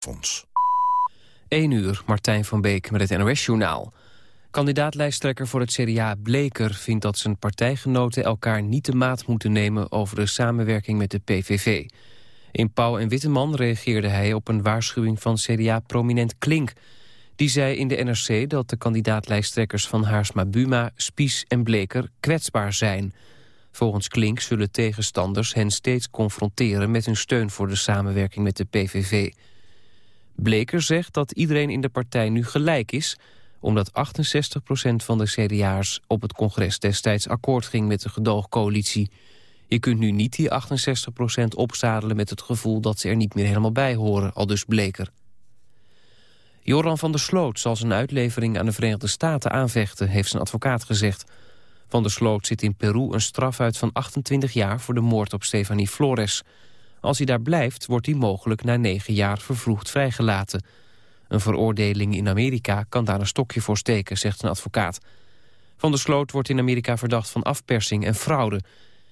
Fonds. 1 uur, Martijn van Beek met het NOS-journaal. Kandidaatlijsttrekker voor het CDA Bleker vindt dat zijn partijgenoten elkaar niet de maat moeten nemen over de samenwerking met de PVV. In Pauw en Witteman reageerde hij op een waarschuwing van CDA-prominent Klink. Die zei in de NRC dat de kandidaatlijsttrekkers van Haarsma Buma, Spies en Bleker kwetsbaar zijn. Volgens Klink zullen tegenstanders hen steeds confronteren met hun steun voor de samenwerking met de PVV. Bleker zegt dat iedereen in de partij nu gelijk is... omdat 68% van de CDA's op het congres destijds akkoord ging met de gedoogcoalitie. Je kunt nu niet die 68% opzadelen met het gevoel dat ze er niet meer helemaal bij horen, al dus Bleker. Joran van der Sloot zal zijn uitlevering aan de Verenigde Staten aanvechten, heeft zijn advocaat gezegd. Van der Sloot zit in Peru een straf uit van 28 jaar voor de moord op Stefanie Flores. Als hij daar blijft, wordt hij mogelijk na negen jaar vervroegd vrijgelaten. Een veroordeling in Amerika kan daar een stokje voor steken, zegt zijn advocaat. Van der Sloot wordt in Amerika verdacht van afpersing en fraude.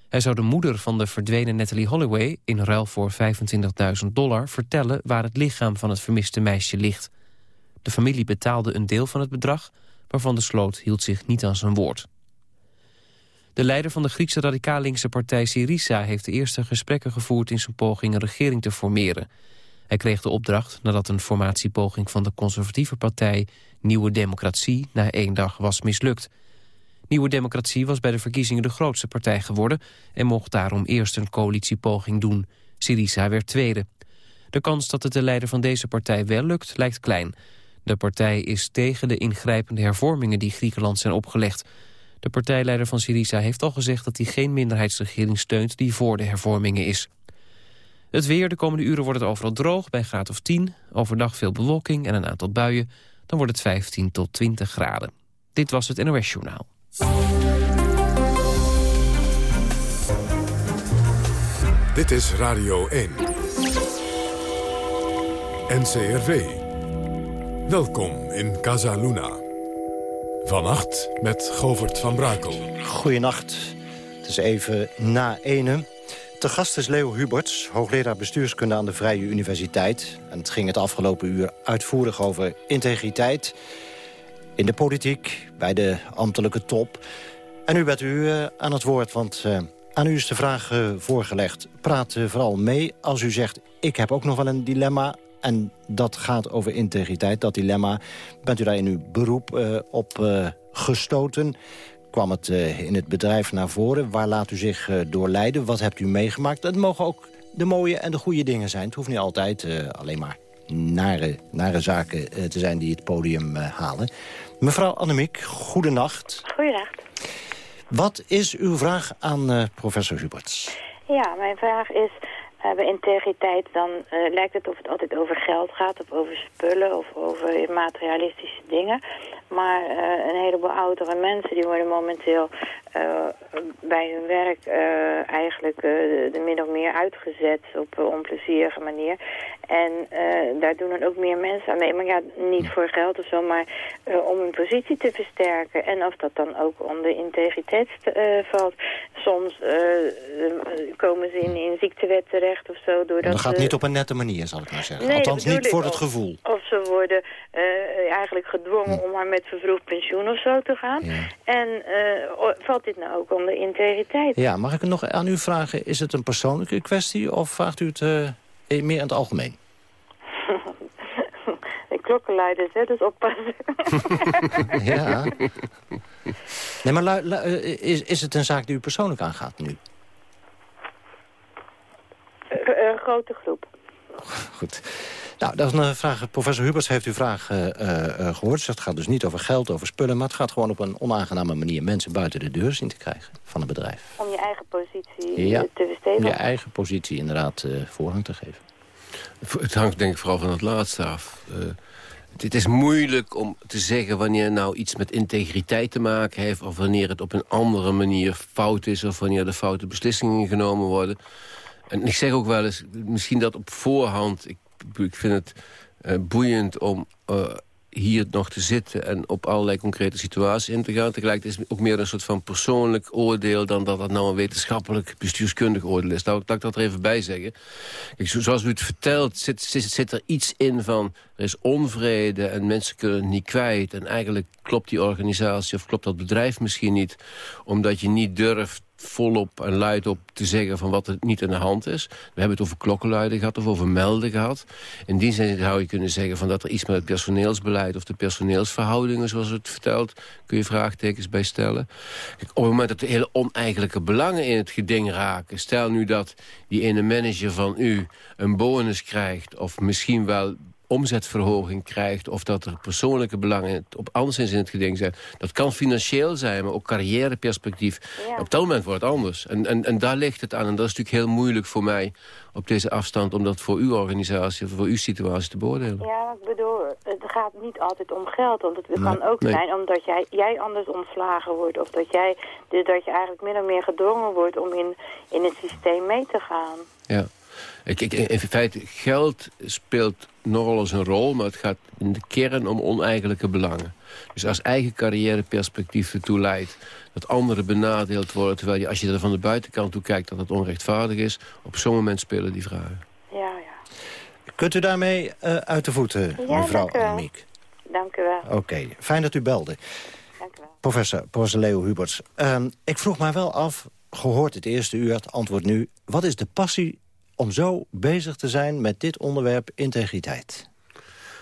Hij zou de moeder van de verdwenen Natalie Holloway... in ruil voor 25.000 dollar vertellen waar het lichaam van het vermiste meisje ligt. De familie betaalde een deel van het bedrag... maar Van der Sloot hield zich niet aan zijn woord. De leider van de Griekse radicaal-linkse partij Syriza... heeft de eerste gesprekken gevoerd in zijn poging een regering te formeren. Hij kreeg de opdracht nadat een formatiepoging van de conservatieve partij... Nieuwe Democratie na één dag was mislukt. Nieuwe Democratie was bij de verkiezingen de grootste partij geworden... en mocht daarom eerst een coalitiepoging doen. Syriza werd tweede. De kans dat het de leider van deze partij wel lukt, lijkt klein. De partij is tegen de ingrijpende hervormingen die Griekenland zijn opgelegd... De partijleider van Syriza heeft al gezegd dat hij geen minderheidsregering steunt die voor de hervormingen is. Het weer, de komende uren wordt het overal droog bij graad of 10. Overdag veel bewolking en een aantal buien. Dan wordt het 15 tot 20 graden. Dit was het NOS Journaal. Dit is Radio 1. NCRV. Welkom in Casa Luna. Vannacht met Govert van Brakel. Goedenacht. Het is even na ene. Te gast is Leo Huberts, hoogleraar bestuurskunde aan de Vrije Universiteit. En het ging het afgelopen uur uitvoerig over integriteit... in de politiek, bij de ambtelijke top. En nu bent u uh, aan het woord, want uh, aan u is de vraag uh, voorgelegd. Praat vooral mee als u zegt, ik heb ook nog wel een dilemma... En dat gaat over integriteit, dat dilemma. Bent u daar in uw beroep uh, op uh, gestoten? Kwam het uh, in het bedrijf naar voren? Waar laat u zich door leiden? Wat hebt u meegemaakt? Het mogen ook de mooie en de goede dingen zijn. Het hoeft niet altijd alleen maar nare, nare zaken te zijn die het podium halen. Mevrouw Annemiek, goedenacht. Goedenacht. Wat is uw vraag aan professor Huberts? Ja, mijn vraag is hebben integriteit, dan uh, lijkt het of het altijd over geld gaat... of over spullen of over materialistische dingen. Maar uh, een heleboel oudere mensen die worden momenteel bij hun werk eigenlijk de min of meer uitgezet op een onplezierige manier. En daar doen dan ook meer mensen aan mee. Maar ja, niet voor geld of zo, maar om hun positie te versterken. En of dat dan ook onder integriteit valt. Soms komen ze in, in ziektewet terecht of zo. Doordat dat gaat niet op een nette manier, zal ik maar zeggen. Althans niet voor het gevoel. Ze worden uh, eigenlijk gedwongen om maar met vervroegd pensioen of zo te gaan. En uh, valt dit nou ook onder integriteit? Ja, mag ik nog aan u vragen, is het een persoonlijke kwestie... of vraagt u het uh, meer in het algemeen? de klokkenluiders, hè, dus oppassen. ja. Nee, maar is, is het een zaak die u persoonlijk aangaat nu? Een grote groep. Goed. Nou, dat is een vraag. Professor Hubers heeft uw vraag uh, uh, gehoord. Dus het gaat dus niet over geld, over spullen... maar het gaat gewoon op een onaangename manier... mensen buiten de deur zien te krijgen van een bedrijf. Om je eigen positie ja, te verstevigen? om je eigen positie inderdaad uh, voorrang te geven. Het hangt denk ik vooral van het laatste af. het is moeilijk om te zeggen wanneer nou iets met integriteit te maken heeft... of wanneer het op een andere manier fout is... of wanneer de foute beslissingen genomen worden... En ik zeg ook wel eens, misschien dat op voorhand... ik, ik vind het uh, boeiend om uh, hier nog te zitten en op allerlei concrete situaties in te gaan. Tegelijkertijd is het ook meer een soort van persoonlijk oordeel... dan dat dat nou een wetenschappelijk bestuurskundig oordeel is. Nou, laat ik dat er even bij zeggen. Kijk, zoals u het vertelt, zit, zit, zit er iets in van... er is onvrede en mensen kunnen het niet kwijt. En eigenlijk klopt die organisatie of klopt dat bedrijf misschien niet... omdat je niet durft volop en luidop te zeggen van wat er niet aan de hand is. We hebben het over klokkenluiden gehad of over melden gehad. In die zin zou je kunnen zeggen van dat er iets met het personeelsbeleid... of de personeelsverhoudingen, zoals het vertelt... kun je vraagtekens bij stellen. Op het moment dat de hele oneigenlijke belangen in het geding raken... stel nu dat die ene manager van u een bonus krijgt... of misschien wel omzetverhoging krijgt... of dat er persoonlijke belangen op anderszins in het geding zijn. Dat kan financieel zijn, maar ook carrièreperspectief. Op dat moment wordt het anders. En, en, en daar ligt het aan. En dat is natuurlijk heel moeilijk voor mij op deze afstand... om dat voor uw organisatie of voor uw situatie te beoordelen. Ja, ik bedoel, het gaat niet altijd om geld. Want het kan ook zijn omdat jij, jij anders ontslagen wordt... of dat, jij, dus dat je eigenlijk min of meer gedwongen wordt om in, in het systeem mee te gaan. Ja. Ik, ik, in feite, geld speelt nogal eens een rol... maar het gaat in de kern om oneigenlijke belangen. Dus als eigen carrièreperspectief ertoe leidt... dat anderen benadeeld worden... terwijl je, als je er van de buitenkant toe kijkt dat het onrechtvaardig is... op zo'n moment spelen die vragen. Ja, ja. Kunt u daarmee uh, uit de voeten, ja, mevrouw Annemiek? Dank u wel. Oké, fijn dat u belde. Dank u wel. Professor, professor Leo Huberts. Um, ik vroeg mij wel af, gehoord het eerste uur, het antwoord nu... wat is de passie om zo bezig te zijn met dit onderwerp integriteit?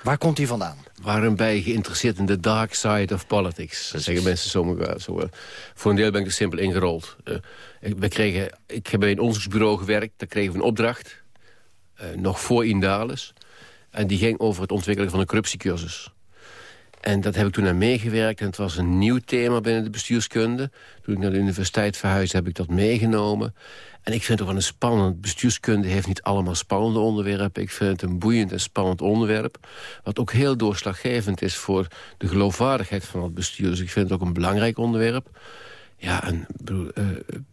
Waar komt die vandaan? Waarom ben je geïnteresseerd in de dark side of politics? Dat zeggen mensen eh, voor een deel ben ik er simpel ingerold. Uh, we kregen, ik heb bij een onderzoeksbureau gewerkt. Daar kregen we een opdracht. Uh, nog voor Indales. En die ging over het ontwikkelen van een corruptiecursus. En dat heb ik toen aan meegewerkt. En het was een nieuw thema binnen de bestuurskunde. Toen ik naar de universiteit verhuisde, heb ik dat meegenomen. En ik vind het wel een spannend. Bestuurskunde heeft niet allemaal spannende onderwerpen. Ik vind het een boeiend en spannend onderwerp. Wat ook heel doorslaggevend is voor de geloofwaardigheid van het bestuur. Dus ik vind het ook een belangrijk onderwerp. Ja, en uh,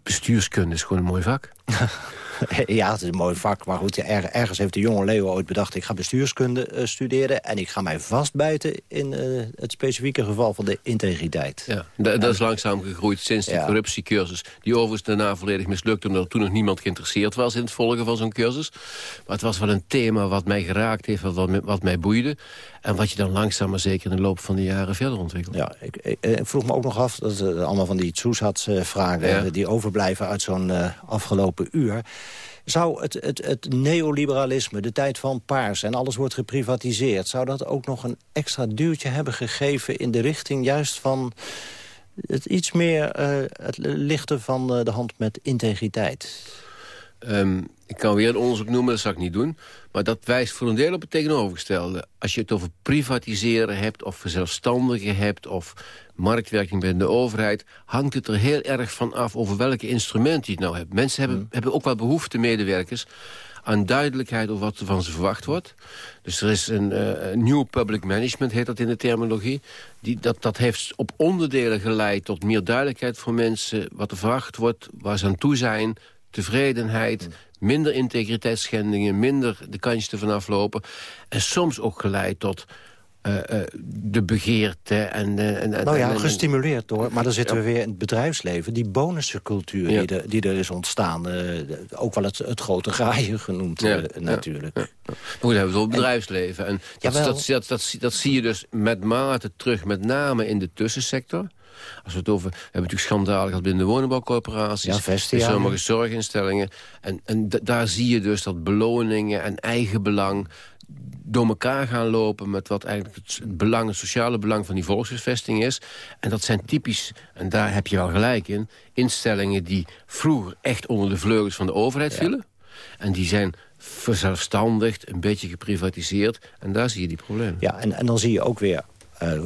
bestuurskunde is gewoon een mooi vak. ja, het is een mooi vak. Maar goed, ergens heeft de jonge Leo ooit bedacht... ik ga bestuurskunde uh, studeren en ik ga mij vastbijten... in uh, het specifieke geval van de integriteit. Ja, dat is langzaam gegroeid sinds de corruptiecursus. Die overigens daarna volledig mislukte... omdat toen nog niemand geïnteresseerd was in het volgen van zo'n cursus. Maar het was wel een thema wat mij geraakt heeft, wat, wat mij boeide. En wat je dan langzaam maar zeker in de loop van de jaren verder ontwikkelt. Ja, ik, ik, vroeg me ook nog af, dat allemaal van die Tsoesats-vragen... Ja. die overblijven uit zo'n uh, afgelopen uur. Zou het, het, het neoliberalisme, de tijd van paars en alles wordt geprivatiseerd... zou dat ook nog een extra duwtje hebben gegeven in de richting juist van... het iets meer uh, het lichten van de hand met integriteit? Um, ik kan weer een onderzoek noemen, dat zal ik niet doen. Maar dat wijst voor een deel op het tegenovergestelde. Als je het over privatiseren hebt, of zelfstandigen hebt... of marktwerking binnen de overheid... hangt het er heel erg van af over welke instrumenten je het nou hebt. Mensen hebben, mm. hebben ook wel behoefte, medewerkers aan duidelijkheid over wat er van ze verwacht wordt. Dus er is een uh, nieuw public management, heet dat in de terminologie. Die, dat, dat heeft op onderdelen geleid tot meer duidelijkheid voor mensen... wat er verwacht wordt, waar ze aan toe zijn, tevredenheid... Mm minder integriteitsschendingen, minder de kansjes ervan aflopen. En soms ook geleid tot uh, uh, de begeerte. En, uh, en, nou ja, gestimuleerd door. Maar dan zitten we weer in het bedrijfsleven. Die bonuscultuur die, er, die er is ontstaan. ook wel het, het grote graaien genoemd ja, natuurlijk. Maar goed, hebben we het bedrijfsleven. En dat, dat, dat zie je dus met mate terug. Met name in de tussensector. Als we het over, we hebben natuurlijk schandalig gehad binnen de woningbouwcorporaties. Ja, Vestia. sommige zorginstellingen. En, en daar zie je dus dat beloningen en eigenbelang door elkaar gaan lopen met wat eigenlijk het, belang, het sociale belang van die volkshuisvesting is. En dat zijn typisch, en daar heb je wel gelijk in, instellingen die vroeger echt onder de vleugels van de overheid vielen. En die zijn verzelfstandigd, een beetje geprivatiseerd. En daar zie je die problemen. Ja, en, en dan zie je ook weer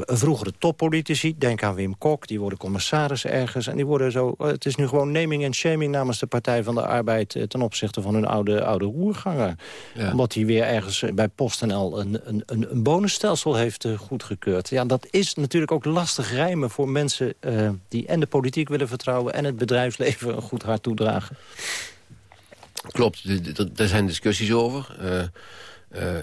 vroegere toppolitici, denk aan Wim Kok, die worden commissaris ergens. En die worden zo, uh, het is nu gewoon naming en shaming namens de Partij van de Arbeid... Uh, ten opzichte van hun oude, oude roerganger. Ja. Omdat hij weer ergens bij PostNL een, een, een, een bonusstelsel heeft goedgekeurd. Ja, dat is natuurlijk ook lastig rijmen voor mensen die en de politiek willen vertrouwen... en het bedrijfsleven een goed hart toedragen. Klopt, er zijn discussies over. Uh,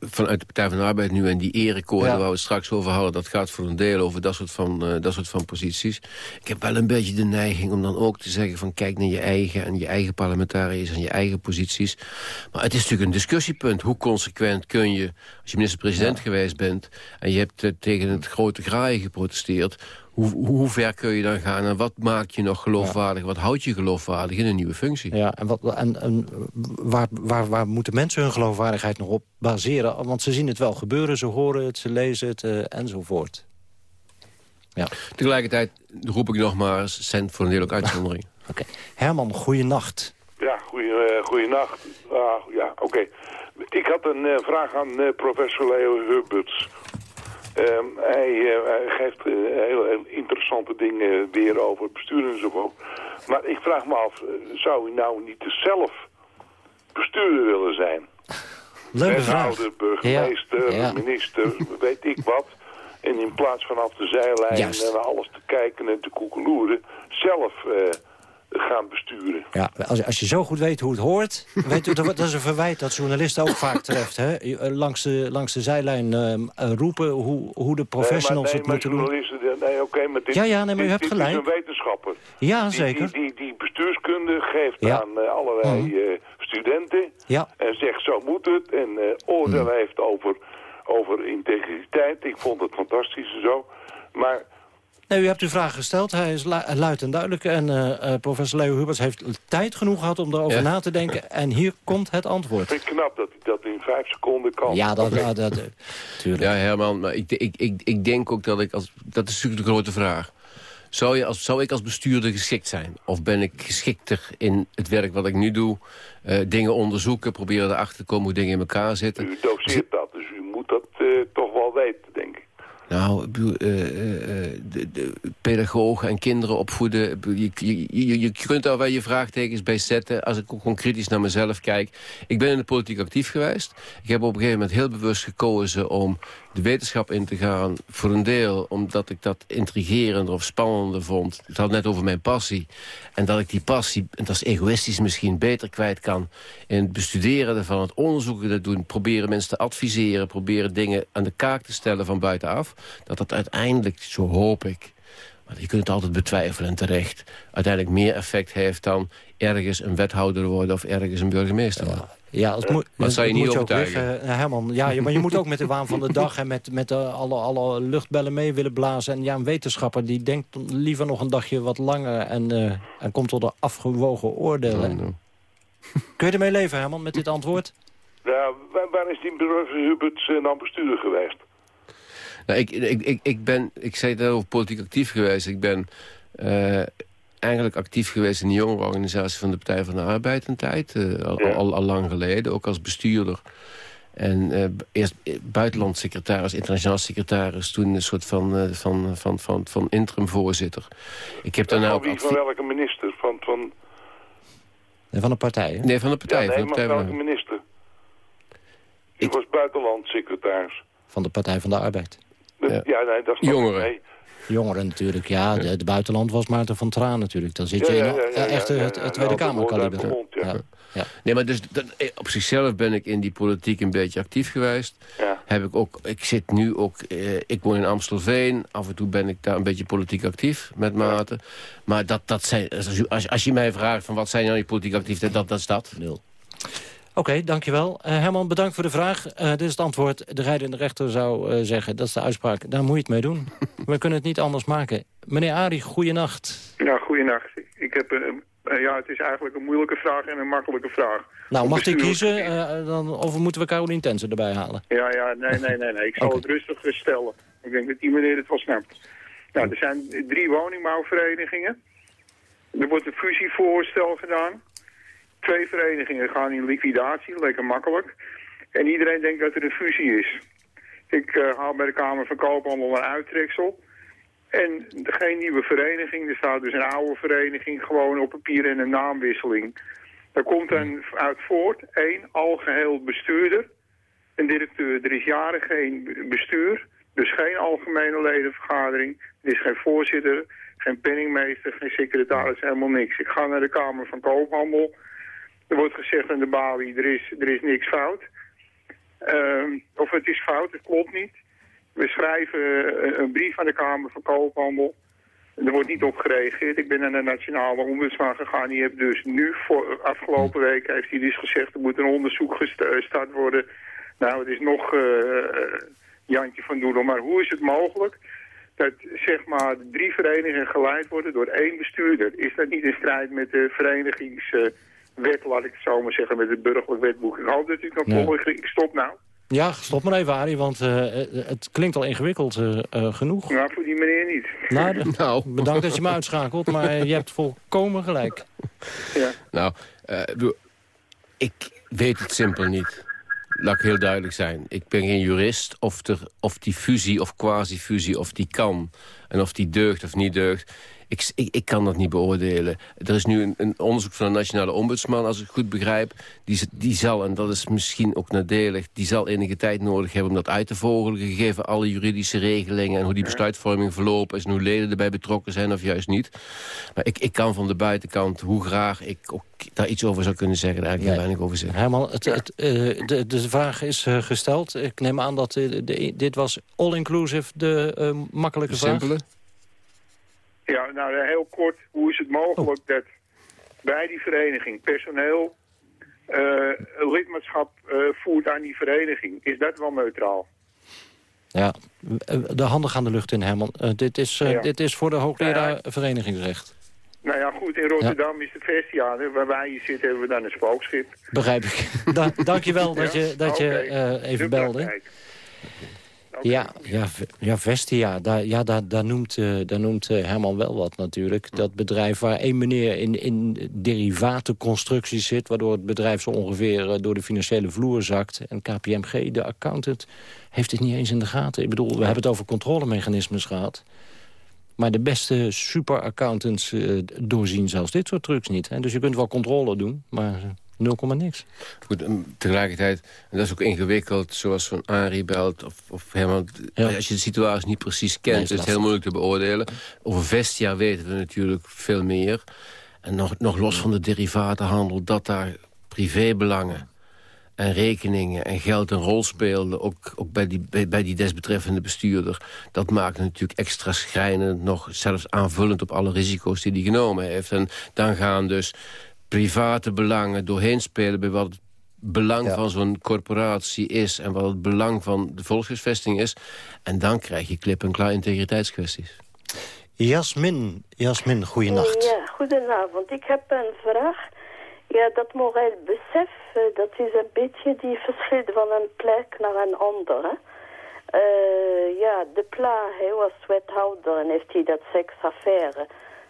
vanuit de Partij van de Arbeid nu... en die erekoorden waar we het straks over hadden... dat gaat voor een deel over dat soort, van, uh, dat soort van posities. Ik heb wel een beetje de neiging om dan ook te zeggen... van kijk naar je eigen en je eigen parlementariërs en je eigen posities. Maar het is natuurlijk een discussiepunt. Hoe consequent kun je, als je minister-president geweest bent... en je hebt uh, tegen het grote graaien geprotesteerd hoe, hoe ver kun je dan gaan en wat maakt je nog geloofwaardig? Wat houdt je geloofwaardig in een nieuwe functie? Ja, en, wat, en, en waar, waar, waar moeten mensen hun geloofwaardigheid nog op baseren? Want ze zien het wel gebeuren, ze horen het, ze lezen het uh, enzovoort. Ja. Tegelijkertijd roep ik nog maar eens, zijn voor een deel ook uitzondering. oké. Okay. Herman, goeienacht. Ja, goeie, uh, goeienacht. Uh, ja, oké. Ik had een uh, vraag aan uh, professor Leo Hubberts. Ehm, hij, uh, hij, geeft uh, heel, interessante dingen weer over bestuur enzovoort. Maar ik vraag me af, eh, zou hij nou niet zelf bestuurder willen zijn? Leuke vraag. burgemeester, ja. minister, weet ik wat. En in plaats vanaf de zijlijn Juist. en alles te kijken en te koekeloeren... zelf gaan besturen. Ja, als, als je zo goed weet hoe het hoort... weet u, dat is een verwijt dat journalisten ook vaak treft. Hè? Eh, langs, de, langs de zijlijn uh, roepen hoe, hoe de professionals nee, het moeten doen. Nee, oké, maar dit, ja, ja, nee, maar u hebt gelijk. is een wetenschapper. Ja, zeker. Die, die, die, bestuurskunde geeft aan uh, allerlei uh, studenten. Ja. En zegt zo moet het. En oordeel mm. heeft over, over integriteit. Ik vond het fantastisch en zo. Maar Nee, u hebt uw vraag gesteld. Hij is luid en duidelijk. En uh, uh, professor Leo Huberts heeft tijd genoeg gehad om erover ja. na te denken. En hier komt het antwoord. Ik vind knap dat hij dat in vijf seconden kan. Ja, dat, ja, dat, uh, tuurlijk. Ja, Herman, maar ik, ik, ik, ik denk ook dat ik... Als, dat is natuurlijk de grote vraag. Zou, je als, zou ik als bestuurder geschikt zijn? Of ben ik geschikter in het werk wat ik nu doe? Uh, dingen onderzoeken, proberen erachter te komen hoe dingen in elkaar zitten. U doseert dat, dus u moet dat uh, toch wel weten, denk ik. Nou, uh, de, de, pedagogen en kinderen opvoeden... Je, je, kunt daar wel je vraagtekens bij zetten... als ik gewoon kritisch naar mezelf kijk. Ik ben in de politiek actief geweest. Ik heb op een gegeven moment heel bewust gekozen... om de wetenschap in te gaan. Voor een deel omdat ik dat intrigerender of spannender vond. Het had net over mijn passie. En dat ik die passie, en dat is egoïstisch misschien, beter kwijt kan... in het bestuderen ervan, het onderzoeken te doen... proberen mensen te adviseren, proberen dingen aan de kaak te stellen van buitenaf... dat dat uiteindelijk, zo hoop ik... maar je kunt het altijd betwijfelen en terecht... uiteindelijk meer effect heeft dan ergens een wethouder worden... of ergens een burgemeester worden. Ja. Ja, het moet, maar zou je niet overtuigen? Liggen, Herman, ja, maar je moet ook met de waan van de dag... en met, met uh, alle, alle luchtbellen mee willen blazen. En ja, een wetenschapper die denkt liever nog een dagje wat langer... en, uh, en komt tot een afgewogen oordeel. No. Kun je ermee leven, Herman, met dit antwoord? Ja, waar, waar is die Hubert uh, dan bestuurder geweest? Nou, ik, ik, ik, ik, ben, ik zei het over politiek actief geweest. Ik ben eigenlijk actief geweest in de jongerenorganisatie van de Partij van de Arbeid een tijd. Uh, al, ja. al, al, lang geleden, ook als bestuurder. En uh, eerst buitenlandsecretaris, internationaal secretaris... toen een soort van, uh, van, van, van, van interim voorzitter. Ik heb daarna ook van welke minister? Van, van... Nee, van de partij? Hè? Nee, van de partij. Ja, nee, van de partij maar welke minister? Ik... Ik was buitenlandsecretaris. Van de Partij van de Arbeid. Ja, ja nee, dat is Jongeren. Nee. Jongeren natuurlijk, ja. De, de buitenland was Maarten van Traan natuurlijk. Dan zit je ja, in echt het, het Tweede Kamerkaliber. Ja. Ja. Nee, maar dus dat, op zichzelf ben ik in die politiek een beetje actief geweest. Ja. Heb ik ook, ik zit nu ook, eh, ik woon in Amstelveen. Af en toe ben ik daar een beetje politiek actief met Maarten. Maar dat, dat zijn, als, als, als je mij vraagt van wat zijn nou die politiek activiteiten, dat, dat is dat. Nul. Oké, okay, dankjewel. Uh, Herman, bedankt voor de vraag. Uh, dit is het antwoord. De rijdende rechter zou uh, zeggen, dat is de uitspraak. Daar moet je het mee doen. We kunnen het niet anders maken. Meneer Arie, goeienacht. Ja, goeienacht. Ik heb, ja, het is eigenlijk een moeilijke vraag en een makkelijke vraag. Nou, mag ik kiezen? dan, of moeten we Carolien Tensen erbij halen? Ja, ja, nee, nee, nee. nee. Ik zal okay. het rustig stellen. Ik denk dat die meneer het wel snapt. Nou, er zijn drie woningbouwverenigingen. Er wordt een fusievoorstel gedaan. Twee verenigingen gaan in liquidatie, lekker makkelijk. En iedereen denkt dat er een fusie is. Ik uh, haal bij de Kamer van Koophandel een uittreksel. En geen nieuwe vereniging. Er staat dus een oude vereniging gewoon op papier en een naamwisseling. Daar komt dan uit voort één algeheel bestuurder. Een directeur. Er is jaren geen bestuur. Dus geen algemene ledenvergadering. Er is geen voorzitter, geen penningmeester, geen secretaris, helemaal niks. Ik ga naar de Kamer van Koophandel. Er wordt gezegd aan de balie, er is, er is niks fout. Ehm, of het is fout, het klopt niet. We schrijven eh, een brief aan de Kamer van Koophandel. Er wordt niet op gereageerd. Ik ben naar de nationale ombudsman gegaan. Die heeft dus nu, voor, afgelopen week, heeft hij dus gezegd... er moet een onderzoek gestart worden. Nou, het is nog uh, Jantje van Doedel. Maar hoe is het mogelijk dat zeg maar drie verenigingen geleid worden door één bestuurder? Is dat niet in strijd met de verenigingswet, laat ik het zo maar zeggen, met het burgerlijk wetboek? Ik hoop dat u kan volgen. Ik stop nou. Ja, stop maar even, Arie, want uh, het klinkt al ingewikkeld uh, genoeg. Nou, voor die meneer niet. Nou, nou. bedankt dat je me uitschakelt, maar je hebt volkomen gelijk. Ja. Nou, ik weet het simpel niet. Laat ik heel duidelijk zijn. Ik ben geen jurist of, er, of die fusie of quasi-fusie of die kan... en of die deugt of niet deugt ik, ik, ik, kan dat niet beoordelen. Er is nu een, een, onderzoek van de nationale ombudsman, als ik het goed begrijp. Die, die zal, en dat is misschien ook nadelig... die zal enige tijd nodig hebben om dat uit te vogelen... gegeven alle juridische regelingen en hoe die besluitvorming verlopen is... en hoe leden erbij betrokken zijn of juist niet. Maar ik, ik kan van de buitenkant, hoe graag ik ook daar iets over zou kunnen zeggen... daar eigenlijk weinig over zeggen. Herman, het, het, uh, de, de vraag is uh, gesteld. Ik neem aan dat uh, de, dit was all-inclusive de makkelijke de vraag. Simpele? Ja, nou heel kort, hoe is het mogelijk dat bij die vereniging personeel uh, lidmaatschap uh, voert aan die vereniging? Is dat wel neutraal? Ja, de handen gaan de lucht in, Herman. Uh, dit, is, ja. dit is voor de hoogleraar ja. verenigingsrecht. Nou ja, goed, in Rotterdam ja. is het Vestiaar. Waar wij hier zitten hebben we dan een spookschip. Begrijp ik. da dank je wel dat je, dat okay. je even belde. Ja, ja, ja, Vestia, daar, ja, daar, daar noemt, uh, daar noemt uh, Herman wel wat natuurlijk. Dat bedrijf waar één meneer in, in derivatenconstructies zit... waardoor het bedrijf zo ongeveer uh, door de financiële vloer zakt. En KPMG, de accountant, heeft het niet eens in de gaten. Ik bedoel, we hebben het over controlemechanismes gehad. Maar de beste superaccountants doorzien zelfs dit soort trucs niet. Hè? Dus je kunt wel controle doen, maar... 0, niks. Goed, en tegelijkertijd, en dat is ook ingewikkeld, zoals van Arie belt... of, of helemaal, ja. als je de situatie niet precies kent, nee, is het heel moeilijk te beoordelen. Over Vestia weten we natuurlijk veel meer. En nog, nog los van de derivatenhandel, dat daar privébelangen en rekeningen en geld een rol speelden... ook, ook bij, die, bij, bij die desbetreffende bestuurder. Dat maakt natuurlijk extra schrijnend... nog zelfs aanvullend op alle risico's die hij genomen heeft. En dan gaan dus private belangen doorheen spelen... bij wat het belang ja. van zo'n corporatie is... en wat het belang van de volkshuisvesting is. En dan krijg je klip en klaar integriteitskwesties. Jasmin, Jasmin, goeienacht. Ja, goedenavond. Ik heb een vraag. Ja, dat moreel besef, dat is een beetje die verschil van een plek naar een andere. Uh, ja, de Pla, hij was wethouder en heeft hij dat seksaffaire.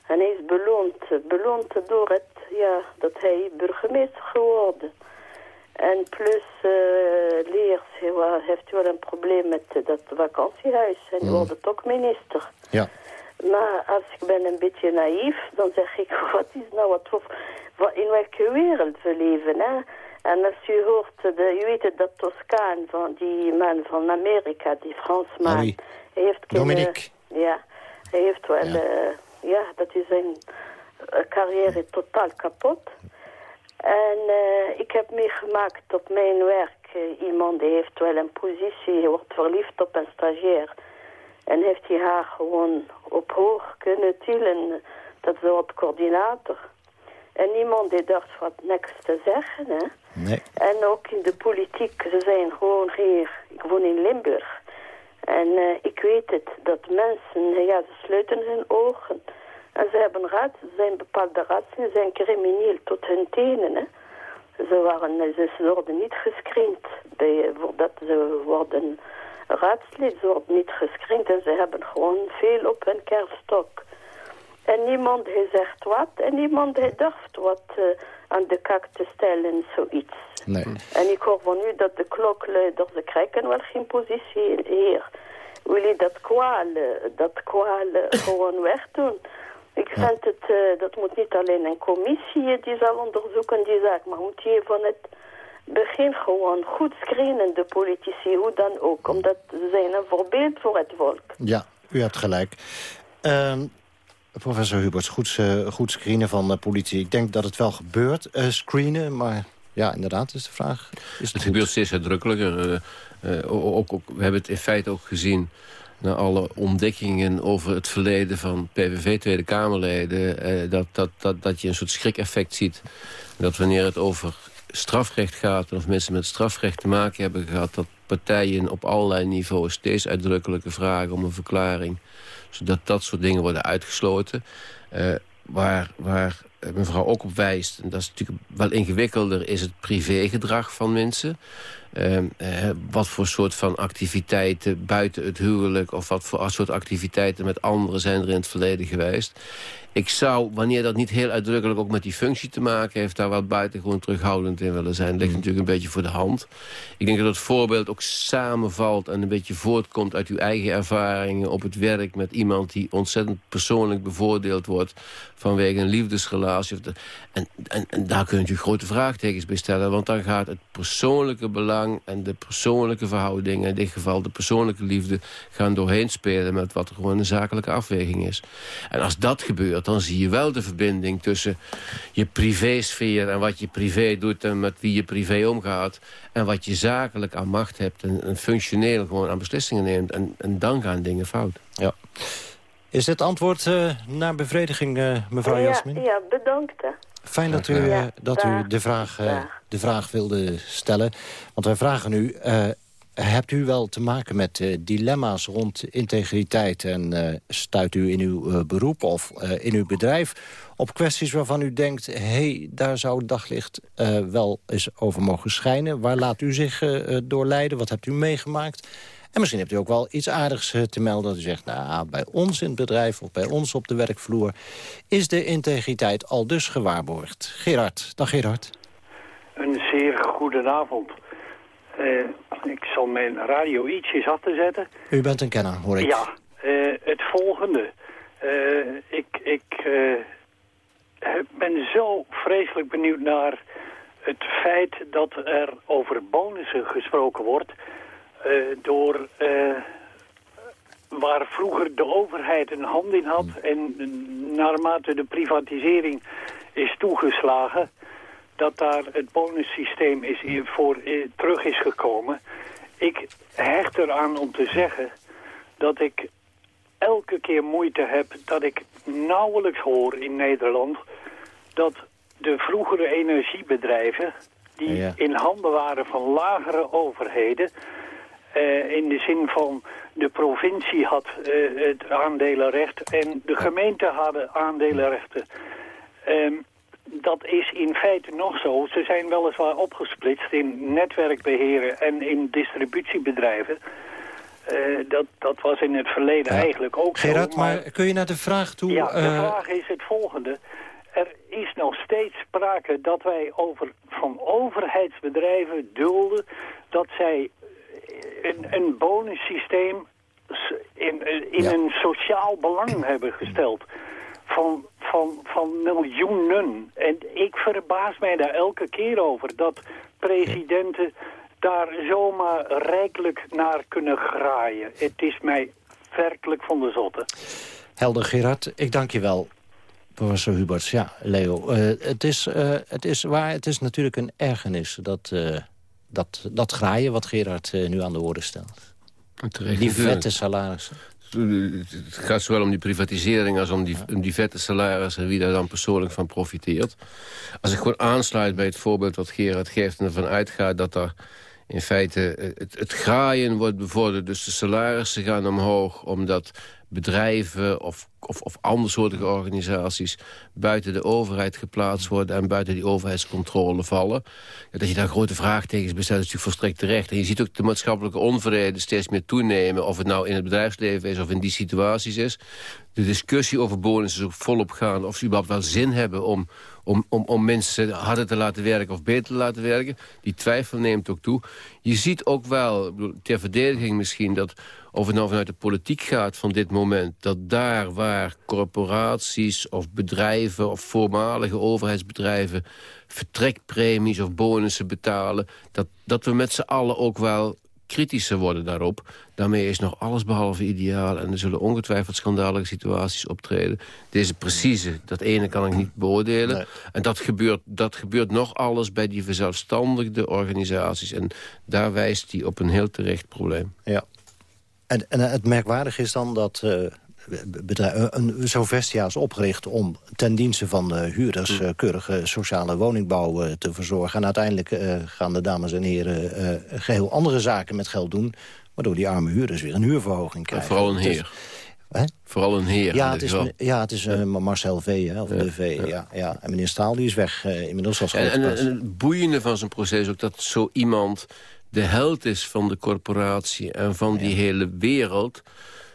En hij is beloond, beloond door het ja, dat hij burgemeester geworden. En plus uh, Leers hij heeft wel een probleem met dat vakantiehuis. En die mm. wordt ook minister. Ja. Maar als ik ben een beetje naïef, dan zeg ik, wat is nou wat voor... In welke wereld we leven, hè? En als u hoort, de, u weet het, dat Toscaan van die man van Amerika, die Fransman... Hij heeft Dominique. Ja, hij heeft wel... Ja, uh, ja dat is een carrière totaal kapot. En uh, ik heb meegemaakt op mijn werk, uh, iemand die heeft wel een positie, wordt verliefd op een stagiair. En heeft hij haar gewoon op hoog kunnen tillen, dat soort coördinator. En niemand die durft wat niks te zeggen, hè. Nee. En ook in de politiek, ze zijn gewoon hier, ik woon in Limburg. En uh, ik weet het, dat mensen, ja, ze sluiten hun ogen. En ze hebben raad, ze zijn bepaalde raadselen, zijn crimineel tot hun tenen. Hè. Ze, waren, ze worden niet gescreend bij, voordat ze worden raadslid. Ze worden niet gescreend en ze hebben gewoon veel op hun kerststok. En niemand zegt wat en niemand heeft durft wat aan de kaak te stellen, zoiets. Nee. En ik hoor van u dat de klokluiders, ze krijgen wel geen positie hier. Wil je dat kwaal, dat kwaal gewoon wegdoen? Ik vind het, uh, dat moet niet alleen een commissie die zal onderzoeken die zaak, maar moet je van het begin gewoon goed screenen, de politici, hoe dan ook. Omdat ze zijn een voorbeeld voor het volk. Ja, u hebt gelijk. Uh, professor Huberts, goed, uh, goed screenen van de politie. Ik denk dat het wel gebeurt, uh, screenen, maar Ja, inderdaad, is de vraag. Is het, gebeurt steeds uitdrukkelijker. ook, ook, we hebben het in feite ook gezien na alle ontdekkingen over het verleden van PVV Tweede Kamerleden... Eh, dat, dat, dat, dat je een soort schrikeffect ziet. Dat wanneer het over strafrecht gaat... of mensen met strafrecht te maken hebben gehad... dat partijen op allerlei niveaus steeds uitdrukkelijke vragen om een verklaring. Zodat dat soort dingen worden uitgesloten. Waar, waar mevrouw ook op wijst, en dat is natuurlijk wel ingewikkelder... is het privégedrag van mensen. Ehm, eh, wat voor soort van activiteiten buiten het huwelijk... of wat voor soort activiteiten met anderen zijn er in het verleden geweest. Ik zou, wanneer dat niet heel uitdrukkelijk ook met die functie te maken heeft... daar wel buitengewoon terughoudend in willen zijn. Dat ligt mm. natuurlijk een beetje voor de hand. Ik denk dat het voorbeeld ook samenvalt en een beetje voortkomt... uit uw eigen ervaringen op het werk met iemand... die ontzettend persoonlijk bevoordeeld wordt vanwege een liefdesrelatie. En, en, en daar kun je natuurlijk grote vraagtekens bij stellen... want dan gaat het persoonlijke belang en de persoonlijke verhoudingen... in dit geval de persoonlijke liefde, gaan doorheen spelen... met wat er gewoon een zakelijke afweging is. En als dat gebeurt dan zie je wel de verbinding tussen je privésfeer... en wat je privé doet en met wie je privé omgaat... en wat je zakelijk aan macht hebt en, functioneel gewoon aan beslissingen neemt. En, en dan gaan dingen fout. Ja. Is dit antwoord uh, naar bevrediging, uh, mevrouw Jasmin? Ja, ja bedankt. Fijn dat u, ja, dat u de, vraag, uh, de vraag wilde stellen. Want wij vragen u, hebt u wel te maken met uh, dilemma's rond integriteit... en uh, stuit u in uw uh, beroep of in uw bedrijf op kwesties waarvan u denkt... hé, hey, daar zou het daglicht wel eens over mogen schijnen. Waar laat u zich door leiden? Wat hebt u meegemaakt? En misschien hebt u ook wel iets aardigs te melden. Dat u zegt, nou, bij ons in het bedrijf of bij ons op de werkvloer... is de integriteit al dus gewaarborgd. Gerard, dag Gerard. Een zeer goede avond. Uh, ik zal mijn radio ietsjes af te zetten. U bent een kenner, hoor ik. Ja, uh, het volgende. Uh, ik ik ben zo vreselijk benieuwd naar het feit dat er over bonussen gesproken wordt... door waar vroeger de overheid een hand in had... en naarmate de privatisering is toegeslagen dat daar het bonussysteem is voor terug is gekomen. Ik hecht eraan om te zeggen dat ik elke keer moeite heb dat ik nauwelijks hoor in Nederland dat de vroegere energiebedrijven die in handen waren van lagere overheden uh, in de zin van de provincie had uh, het aandelenrecht en de gemeente hadden aandelenrechten. Um, dat is in feite nog zo. Ze zijn weliswaar opgesplitst in netwerkbeheren en in distributiebedrijven. Uh, dat, dat was in het verleden eigenlijk ook Gerard, zo. Maar, maar kun je naar de vraag toe... Ja, de vraag is het volgende. Er is nog steeds sprake dat wij over, van overheidsbedrijven dulden... dat zij een, een bonussysteem in, in een sociaal belang hebben gesteld van, van, van miljoenen. En ik verbaas mij daar elke keer over dat presidenten daar zomaar rijkelijk naar kunnen graaien. Het is mij werkelijk van de zotte. Helder Gerard, ik dank je wel. Professor Huberts, ja, Leo. Uh, het, is, uh, het is waar, het is natuurlijk een ergernis, dat, uh, dat, dat graaien wat Gerard nu aan de orde stelt. Die vette salarissen het gaat zowel om die privatisering als om die, om die vette salarissen... en wie daar dan persoonlijk van profiteert. Als ik gewoon aansluit bij het voorbeeld wat Gerard geeft... en ervan uitgaat dat er in feite het, het graaien wordt bevorderd... dus de salarissen gaan omhoog omdat bedrijven of, of, of andersoortige organisaties... buiten de overheid geplaatst worden en buiten die overheidscontrole vallen. Dat je daar grote vraagtekens bij stelt, is natuurlijk volstrekt terecht. En je ziet ook de maatschappelijke onvrede steeds meer toenemen... of het nou in het bedrijfsleven is of in die situaties is. De discussie over bonussen is ook volop gaan... of ze überhaupt wel zin hebben om, om, om, om mensen harder te laten werken of beter te laten werken. Die twijfel neemt ook toe. Je ziet ook wel, ter verdediging misschien... dat of het nou vanuit de politiek gaat van dit moment... dat daar waar corporaties of bedrijven of voormalige overheidsbedrijven... vertrekpremies of bonussen betalen... dat, dat we met z'n allen ook wel kritischer worden daarop. Daarmee is nog alles behalve ideaal. En er zullen ongetwijfeld schandalige situaties optreden. Deze precieze, dat ene kan ik niet beoordelen. En dat gebeurt, dat gebeurt nog alles bij die verzelfstandigde organisaties. En daar wijst hij op een heel terecht probleem. Ja. En, en het merkwaardig is dan dat... Uh zo'n Vestia is opgericht om ten dienste van de huurders... Uh, keurige sociale woningbouw uh, te verzorgen. En uiteindelijk uh, gaan de dames en heren geheel andere zaken met geld doen... waardoor die arme huurders weer een huurverhoging krijgen. vooral een heer. Vooral een heer. Ja, het is, ja, het is Marcel V, hè, of de V. Ja. Ja, En meneer Staal die is weg, inmiddels als en, en, en, het boeiende van zijn proces ook dat zo iemand de held is van de corporatie... en van die hele wereld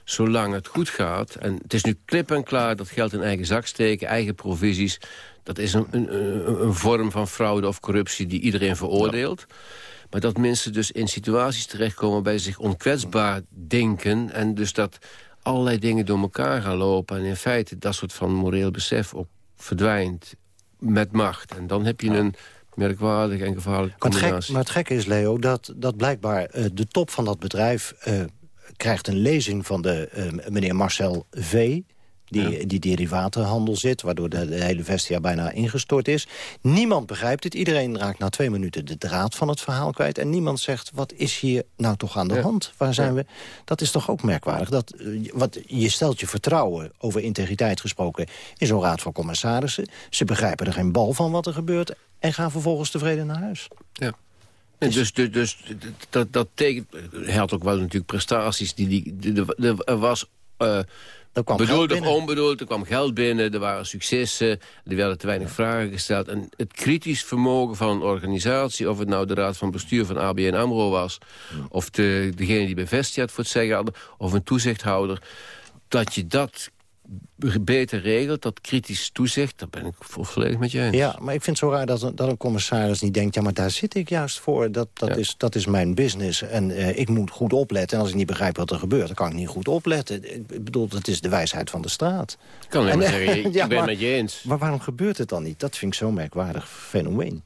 zolang het goed gaat... en het is nu klip en klaar dat geld in eigen zak steken, eigen provisies... dat is een, een, een vorm van fraude of corruptie die iedereen veroordeelt. Maar dat mensen dus in situaties terechtkomen... bij zich onkwetsbaar denken... en dus dat allerlei dingen door elkaar gaan lopen... en in feite dat soort van moreel besef ook verdwijnt met macht. En dan heb je een merkwaardige en gevaarlijke combinatie. Maar het, gek, maar het gekke is, Leo, dat, dat blijkbaar uh, de top van dat bedrijf... Uh, krijgt een lezing van de, uh, meneer Marcel V die, die derivatenhandel zit... waardoor de, hele Vestia bijna ingestort is. Niemand begrijpt het. Iedereen raakt na twee minuten de draad van het verhaal kwijt. En niemand zegt, wat is hier nou toch aan de hand? Waar zijn we? Dat is toch ook merkwaardig. Dat, eh, wat, je stelt je vertrouwen, over integriteit gesproken... in zo'n raad van commissarissen. Ze begrijpen er geen bal van wat er gebeurt... en gaan vervolgens tevreden naar huis. Ja. Dus, dus, dus dat, dat tekent... Hij had ook wel natuurlijk prestaties. Die, die, er was... Uh, Bedoeld of onbedoeld, er kwam geld binnen, er waren successen, er werden te weinig vragen gesteld. En het kritisch vermogen van een organisatie, of het nou de raad van bestuur van ABN AMRO was... of de, degene die bij Vestia het voor het zeggen hadden, of een toezichthouder... dat je dat beter regelt, dat kritisch toezicht, daar ben ik volledig met je eens. Ja, maar ik vind het zo raar dat, een, dat een commissaris niet denkt... ja, maar daar zit ik juist voor, dat, dat, is, dat is mijn business. En uh, ik moet goed opletten. En als ik niet begrijp wat er gebeurt, dan kan ik niet goed opletten. Ik bedoel, dat is de wijsheid van de straat. Ik kan alleen maar zeggen, ik ja, ben het met je eens. Maar waarom gebeurt het dan niet? Dat vind ik zo'n merkwaardig fenomeen.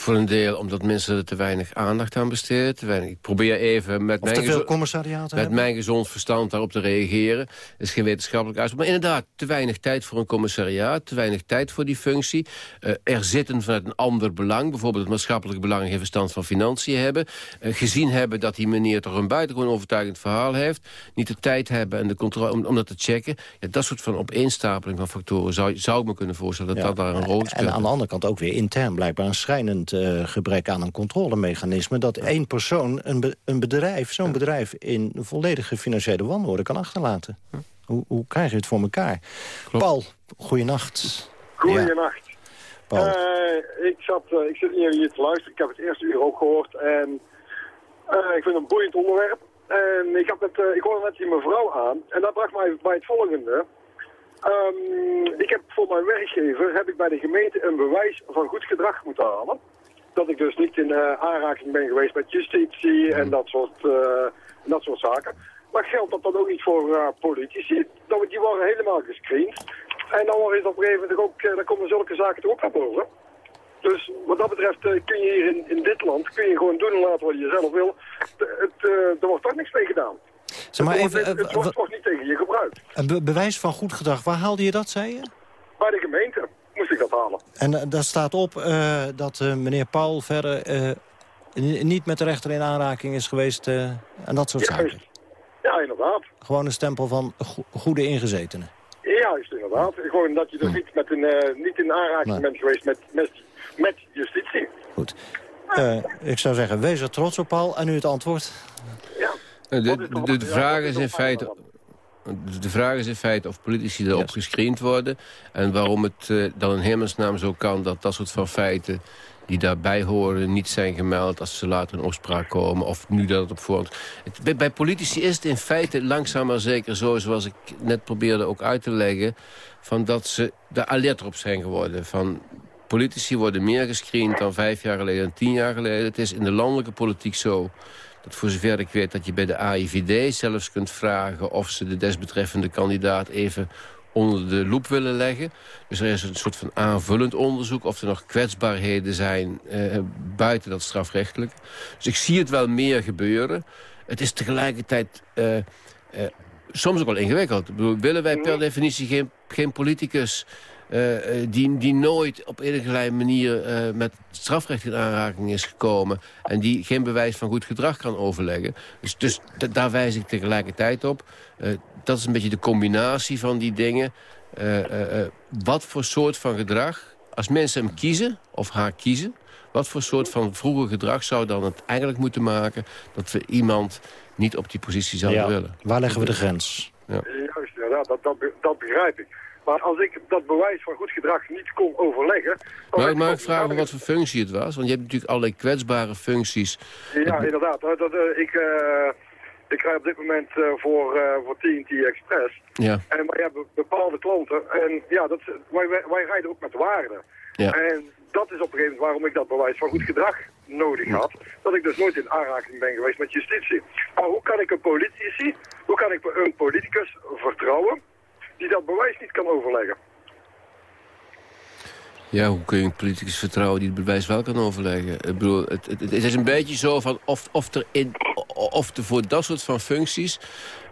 Voor een deel omdat mensen er te weinig aandacht aan besteden. Ik probeer even met, mijn, veel met mijn gezond verstand daarop te reageren. Het is geen wetenschappelijk uitspraak. Maar inderdaad, te weinig tijd voor een commissariaat. Te weinig tijd voor die functie. Uh, er zitten vanuit een ander belang. Bijvoorbeeld het maatschappelijk belang geen verstand van financiën hebben. Uh, gezien hebben dat die meneer toch een buitengewoon overtuigend verhaal heeft. Niet de tijd hebben en de controle om, om dat te checken. Ja, dat soort van opeenstapeling van factoren zou, zou ik me kunnen voorstellen. Dat dat daar een rol speelt. En aan de andere kant ook weer intern blijkbaar een schrijnend uh, gebrek aan een controlemechanisme... dat één persoon een, een bedrijf, zo'n bedrijf... in volledige financiële wanorde kan achterlaten. Hoe, hoe krijg je het voor elkaar? Klopt. Paul, goeienacht. Goeienacht. Ja. Uh, ik, zat, uh, ik zit hier, hier te luisteren. Ik heb het eerste uur ook gehoord. En uh, ik vind het een boeiend onderwerp. En ik, had met, ik hoorde net die mevrouw aan. En dat bracht mij bij het volgende. Um, ik heb voor mijn werkgever heb ik bij de gemeente een bewijs van goed gedrag moeten halen. Dat ik dus niet in uh, aanraking ben geweest met justitie en dat soort, uh, dat soort zaken. Maar geldt dat dan ook niet voor uh, politici? Dat, die worden helemaal gescreend. En dan is op een gegeven moment ook, dan komen zulke zaken toch ook naar boven. Dus wat dat betreft kun je hier in, in dit land kun je gewoon doen en laten wat je zelf wil. Het, er wordt toch niks mee gedaan. Zeg maar even, het, het wordt toch niet tegen je gebruikt. Een bewijs van goed gedrag, waar haalde je dat, zei je? Bij de gemeente moest ik dat halen. En uh, daar staat op uh, dat uh, meneer Paul verder niet met de rechter in aanraking is geweest en dat soort Juist. zaken. Ja, inderdaad. Gewoon een stempel van go goede ingezetenen. Ja, is inderdaad. Gewoon dat je dus hm. niet, met een, niet in aanraking nee. bent geweest met, met, met justitie. Goed. ik zou zeggen, wees er trots op, Paul. En nu het antwoord. Ja. De, de, de, vraag is in feite... De vraag is in feite of politici erop gescreend worden... en waarom het uh, dan in hemelsnaam zo kan dat dat soort van feiten die daarbij horen niet zijn gemeld als ze later in opspraak komen. Of nu dat het op voorhand... Het, bij, bij, politici is het in feite langzaam maar zeker zo... zoals ik net probeerde ook uit te leggen... Van dat ze er alert op zijn geworden. Van politici worden meer gescreend dan vijf jaar geleden en tien jaar geleden. Het is in de landelijke politiek zo dat voor zover ik weet dat je bij de AIVD zelfs kunt vragen... of ze de desbetreffende kandidaat even onder de loep willen leggen. Dus er is een soort van aanvullend onderzoek... of er nog kwetsbaarheden zijn eh, buiten dat strafrechtelijk. Dus ik zie het wel meer gebeuren. Het is tegelijkertijd eh, eh, soms ook wel ingewikkeld. Ik bedoel, willen wij per definitie geen, geen politicus... Uh, die, die nooit op enige manier uh, met strafrecht in aanraking is gekomen... en die geen bewijs van goed gedrag kan overleggen. Dus, dus daar wijs ik tegelijkertijd op. Uh, dat is een beetje de combinatie van die dingen. wat voor soort van gedrag, als mensen hem kiezen, of haar kiezen... wat voor soort van vroeger gedrag zou dan het eigenlijk moeten maken... dat we iemand niet op die positie zouden willen. Waar leggen we de grens? Ja. Juist, ja, dat, dat, dat begrijp ik. Maar als ik dat bewijs van goed gedrag niet kon overleggen... Maar mag ik vragen wat voor functie het was? Want je hebt natuurlijk allerlei kwetsbare functies. Ja, inderdaad. Dat, uh, ik, uh, ik rij op dit moment uh, voor, voor TNT Express. Ja. En, maar je hebt bepaalde klanten. En ja, dat, wij, wij rijden ook met waarde. Ja. En dat is op een gegeven moment waarom ik dat bewijs van goed gedrag nodig had. Dat ik dus nooit in aanraking ben geweest met justitie. Maar hoe kan ik een politici, hoe kan ik een politicus vertrouwen die dat bewijs niet kan overleggen. Ja, hoe kun je een politicus vertrouwen die het bewijs wel kan overleggen? Ik bedoel, het, het, het is een beetje zo van of, of, er in, of er voor dat soort van functies...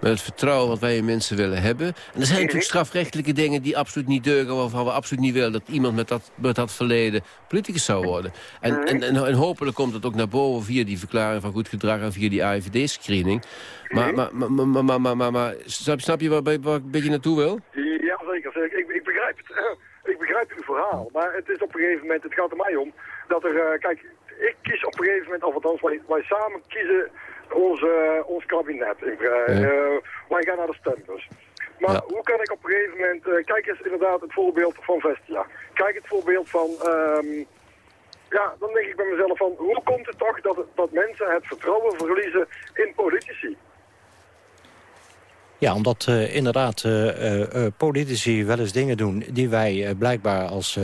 met het vertrouwen wat wij in mensen willen hebben... en er zijn natuurlijk strafrechtelijke dingen die absoluut niet deugen... waarvan we absoluut niet willen dat iemand met dat, met dat verleden politicus zou worden. En, en, en, hopelijk komt het ook naar boven via die verklaring van goed gedrag... en via die AIVD-screening. Maar, maar, maar, maar, maar, maar, maar, snap je waar, waar ik een beetje naartoe wil? Ja, zeker. zeker. Ik, ik begrijp het. ik begrijp uw verhaal. Maar het is op een gegeven moment, het gaat er mij om, dat er, uh, kijk, ik kies op een gegeven moment, of althans wij, wij samen kiezen onze, ons kabinet. Uh, ja. uh, wij gaan naar de stembus. Maar ja. hoe kan ik op een gegeven moment, kijk eens inderdaad het voorbeeld van Vestia. Kijk het voorbeeld van, um, ja, dan denk ik bij mezelf van, hoe komt het toch dat, dat mensen het vertrouwen verliezen in politici? Ja, omdat uh, inderdaad uh, politici wel eens dingen doen... die wij blijkbaar als,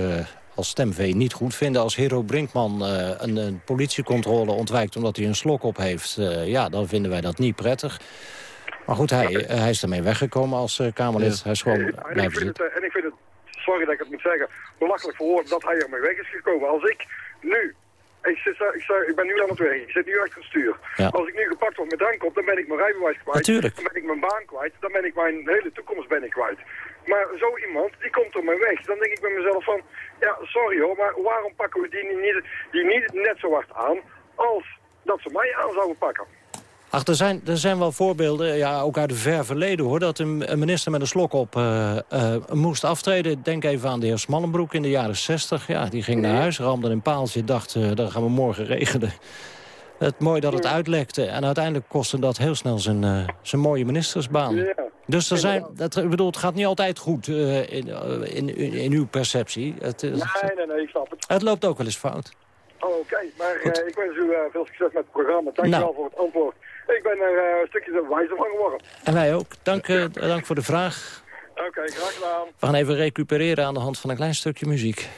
als stemvee niet goed vinden. Als Hero Brinkman een, een, politiecontrole ontwijkt omdat hij een slok op heeft... ja, dan vinden wij dat niet prettig. Maar goed, hij, hij is ermee weggekomen als Kamerlid. Hij is gewoon en, ik vind het, en ik vind het, sorry dat ik het moet zeggen... belachelijk voor woord dat hij ermee weg is gekomen. Als ik nu ik, zit, ik, zit, ik, ben nu aan het werk. Ik zit nu achter het stuur. Ja. Als ik nu gepakt word met drank dan ben ik mijn rijbewijs kwijt. Natuurlijk. Dan ben ik mijn baan kwijt. Dan ben ik mijn hele toekomst ben ik kwijt. Maar zo iemand, die komt er mij weg. Dan denk ik bij mezelf van, ja, sorry hoor, maar waarom pakken we die niet, die niet net zo hard aan als dat ze mij aan zouden pakken? Ach, er zijn, er zijn wel voorbeelden, ja, ook uit het ver verleden hoor... dat een, een minister met een slok op uh, uh, moest aftreden. Denk even aan de heer Smallenbroek in de jaren 60. Ja, die ging naar huis, ramde een paaltje, dacht, uh, dat gaan we morgen regelen. Het mooi dat het uitlekte. En uiteindelijk kostte dat heel snel zijn, zijn mooie ministersbaan. Ja. Dus er zijn, dat, ik bedoel, het gaat niet altijd goed in, in, in, in, uw perceptie. Het, nee, nee, nee, ik snap het. Het loopt ook wel eens fout. Oh, Oké, okay. maar ik wens u veel succes met het programma. Dank nou. wel voor het antwoord. Ik ben er uh, een stukje wijzer van geworden. En wij ook. Dank, uh, dank voor de vraag. Oké, okay, graag gedaan. We gaan even recupereren aan de hand van een klein stukje muziek.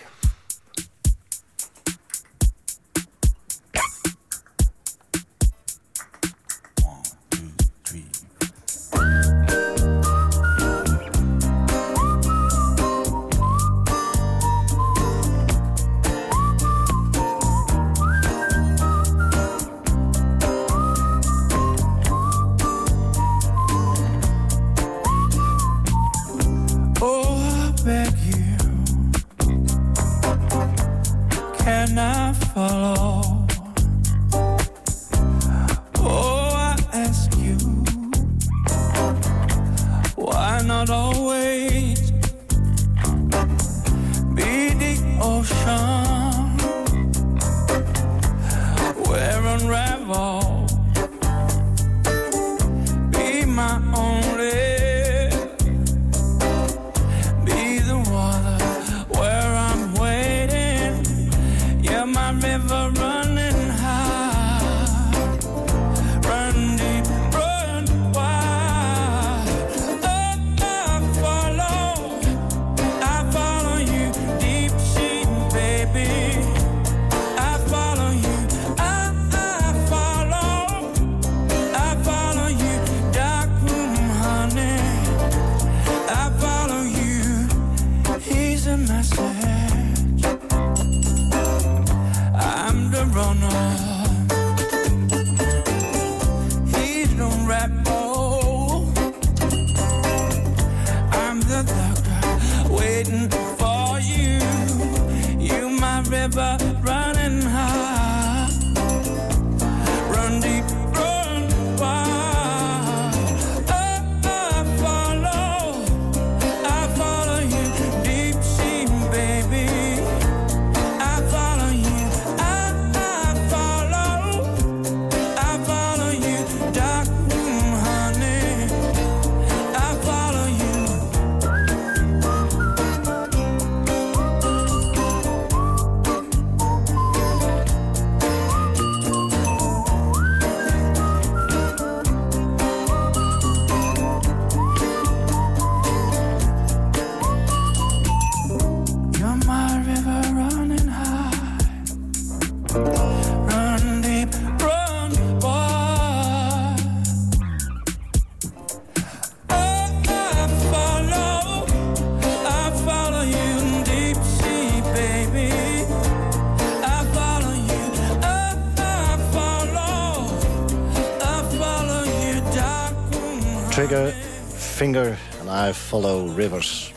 Finger and I Follow Rivers.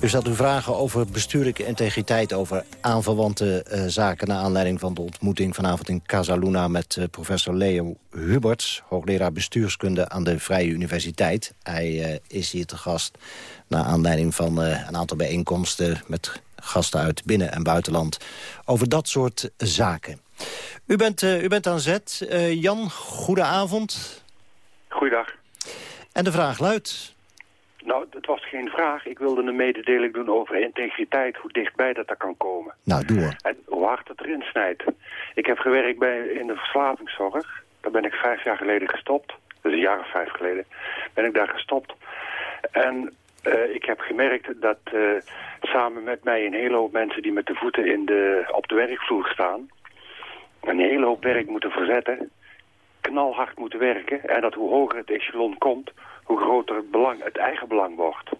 U zat u vragen over bestuurlijke integriteit... over aanverwante uh, zaken... naar aanleiding van de ontmoeting vanavond in Casaluna... met uh, professor Leo Huberts, hoogleraar bestuurskunde aan de Vrije Universiteit. Hij uh, is hier te gast naar aanleiding van een aantal bijeenkomsten... met gasten uit binnen- en buitenland over dat soort zaken. U bent, u bent aan zet. Jan, goedenavond. Goeiedag. En de vraag luidt... Nou, het was geen vraag. Ik wilde een mededeling doen over integriteit, hoe dichtbij dat er kan komen. Nou, doe En hoe hard het erin snijdt. Ik heb gewerkt bij, in de verslavingszorg. Daar ben ik vijf jaar geleden gestopt. Dus een jaar of vijf geleden ben ik daar gestopt. En uh, ik heb gemerkt dat uh, samen met mij een hele hoop mensen die met de voeten in de, op de werkvloer staan... een hele hoop werk moeten verzetten, knalhard moeten werken... en dat hoe hoger het echelon komt, hoe groter het, belang, het eigen belang wordt.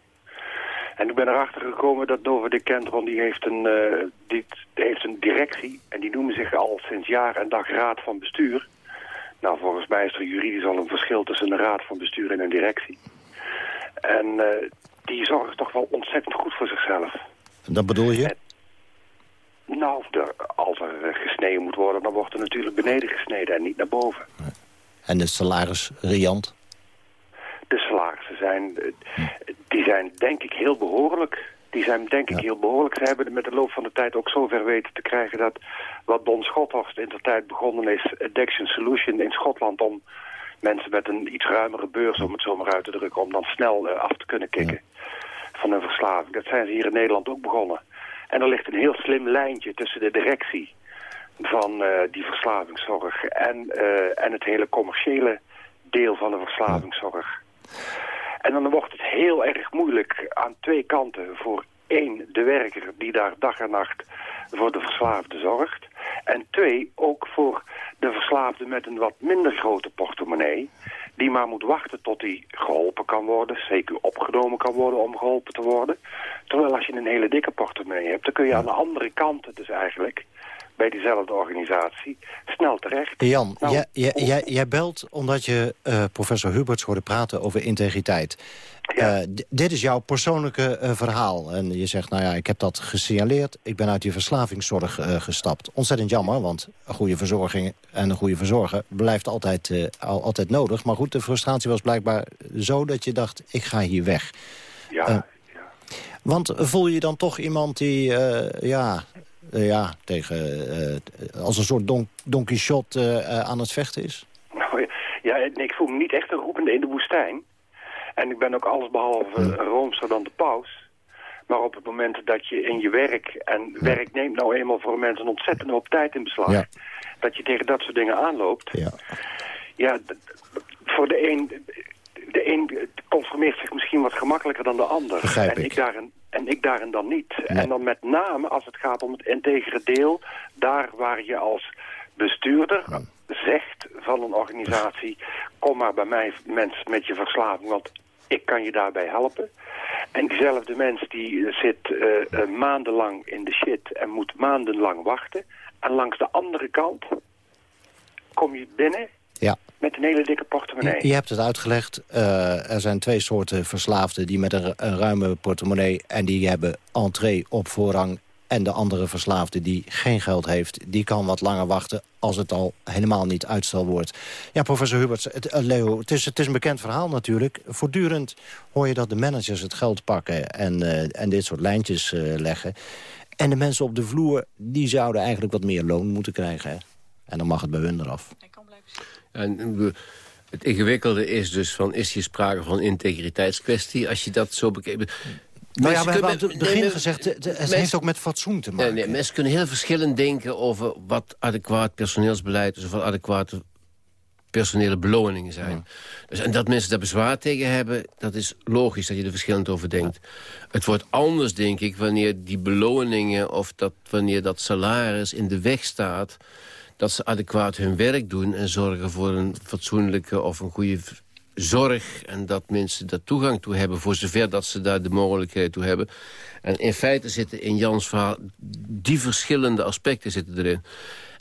En ik ben erachter gekomen dat Dover de Kentron die heeft, een, uh, die heeft een directie. En die noemen zich al sinds jaar en dag raad van bestuur. Nou, volgens mij is er juridisch al een verschil tussen een raad van bestuur en een directie. En uh, die zorgen toch wel ontzettend goed voor zichzelf. En dat bedoel je? Nou, de, als er gesneden moet worden, dan wordt er natuurlijk beneden gesneden en niet naar boven. En de salaris riant? de salarissen zijn, die zijn denk ik heel behoorlijk. Die zijn denk ik heel behoorlijk. Ze hebben met de loop van de tijd ook zover weten te krijgen dat wat Don Schothorst in de tijd begonnen is, Addiction Solution in Schotland om mensen met een iets ruimere beurs, om het zo maar uit te drukken, om dan snel uh, af te kunnen kicken van hun verslaving. Dat zijn ze hier in Nederland ook begonnen. En er ligt een heel slim lijntje tussen de directie van uh, die verslavingszorg en, uh, en het hele commerciële deel van de verslavingszorg. En dan wordt het heel erg moeilijk aan twee kanten voor één, de werker die daar dag en nacht voor de verslaafde zorgt. En twee, ook voor de verslaafde met een wat minder grote portemonnee. Die maar moet wachten tot hij geholpen kan worden, zeker opgenomen kan worden om geholpen te worden. Terwijl als je een hele dikke portemonnee hebt, dan kun je aan de andere kant dus eigenlijk bij diezelfde organisatie snel terecht. Jan, nou, jij, jij, jij, belt omdat je uh, professor Huberts hoorde praten over integriteit. Ja. Uh, dit is jouw persoonlijke uh, verhaal. En je zegt, nou ja, ik heb dat gesignaleerd. Ik ben uit die verslavingszorg gestapt. Ontzettend jammer, want een goede verzorging en een goede verzorger... blijft altijd, al, altijd nodig. Maar goed, de frustratie was blijkbaar zo dat je dacht, ik ga hier weg. Ja, want voel je dan toch iemand die ja, uh, ja, tegen, uh, als een soort don, Don Quixote uh, aan het vechten is? Nou, ja, ik voel me niet echt een roepende in de woestijn. En ik ben ook allesbehalve hmm. roomser dan de paus. Maar op het moment dat je in je werk... en werk neemt nou eenmaal voor mensen een ontzettende hoop tijd in beslag... Ja. dat je tegen dat soort dingen aanloopt... Ja, ja voor de een... De een conformeert zich misschien wat gemakkelijker dan de ander. Begrijp en ik. daarin en ik daarin dan niet. En dan met name als het gaat om het integere deel... daar waar je als bestuurder zegt van een organisatie... kom maar bij mij mensen met je verslaving, want ik kan je daarbij helpen. En diezelfde mens die zit uh, maandenlang in de shit en moet maandenlang wachten. En langs de andere kant kom je binnen ja. Met een hele dikke portemonnee. Je, je hebt het uitgelegd. Uh, er zijn twee soorten verslaafden die met een, een, ruime portemonnee... en die hebben entree op voorrang. En de andere verslaafde die geen geld heeft... die kan wat langer wachten als het al helemaal niet uitstel wordt. Ja, professor Huberts, het, uh, Leo, het is, het is een bekend verhaal natuurlijk. Voortdurend hoor je dat de managers het geld pakken... en, uh, en dit soort lijntjes leggen. En de mensen op de vloer, die zouden eigenlijk wat meer loon moeten krijgen. Hè? En dan mag het bij hun eraf. En het ingewikkelde is dus van, is hier sprake van integriteitskwestie? Als je dat zo bekijkt... Nou ja, we hebben aan het begin gezegd, het heeft ook met fatsoen te maken. Nee, nee, mensen kunnen heel verschillend denken over wat adequaat personeelsbeleid is... of wat adequate personele beloningen zijn. Dus, en dat mensen daar bezwaar tegen hebben, dat is logisch dat je er verschillend over denkt. Het wordt anders, denk ik, wanneer die beloningen... of dat, wanneer dat salaris in de weg staat dat ze adequaat hun werk doen... en zorgen voor een fatsoenlijke of een goede zorg... en dat mensen daar toegang toe hebben... voor zover dat ze daar de mogelijkheid toe hebben. En in feite zitten in Jans verhaal... die verschillende aspecten zitten erin.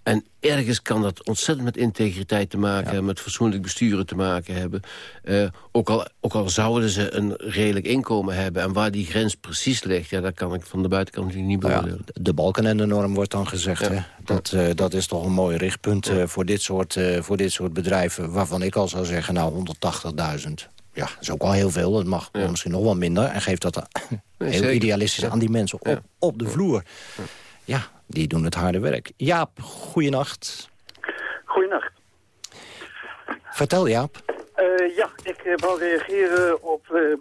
En ergens kan dat ontzettend met integriteit te maken hebben... met fatsoenlijk besturen te maken hebben. Uh, ook, al, ook al zouden ze een redelijk inkomen hebben... en waar die grens precies ligt... ja, dat kan ik van de buitenkant natuurlijk niet nou beoordelen. Ja, de balken en de norm wordt dan gezegd. Hè? Dat, uh, dat is toch een mooi richtpunt uh, voor, dit soort, voor dit soort bedrijven... waarvan ik al zou zeggen, nou, 180.000. Ja, dat is ook al heel veel. Dat mag ja. misschien nog wel minder. En geeft dat heel zeker. idealistisch aan die mensen op, op de vloer. Ja, die doen het harde werk. Jaap, goeienacht. Goeienacht. Vertel, Jaap. Uh, ja, ik uh, wou reageren op uh,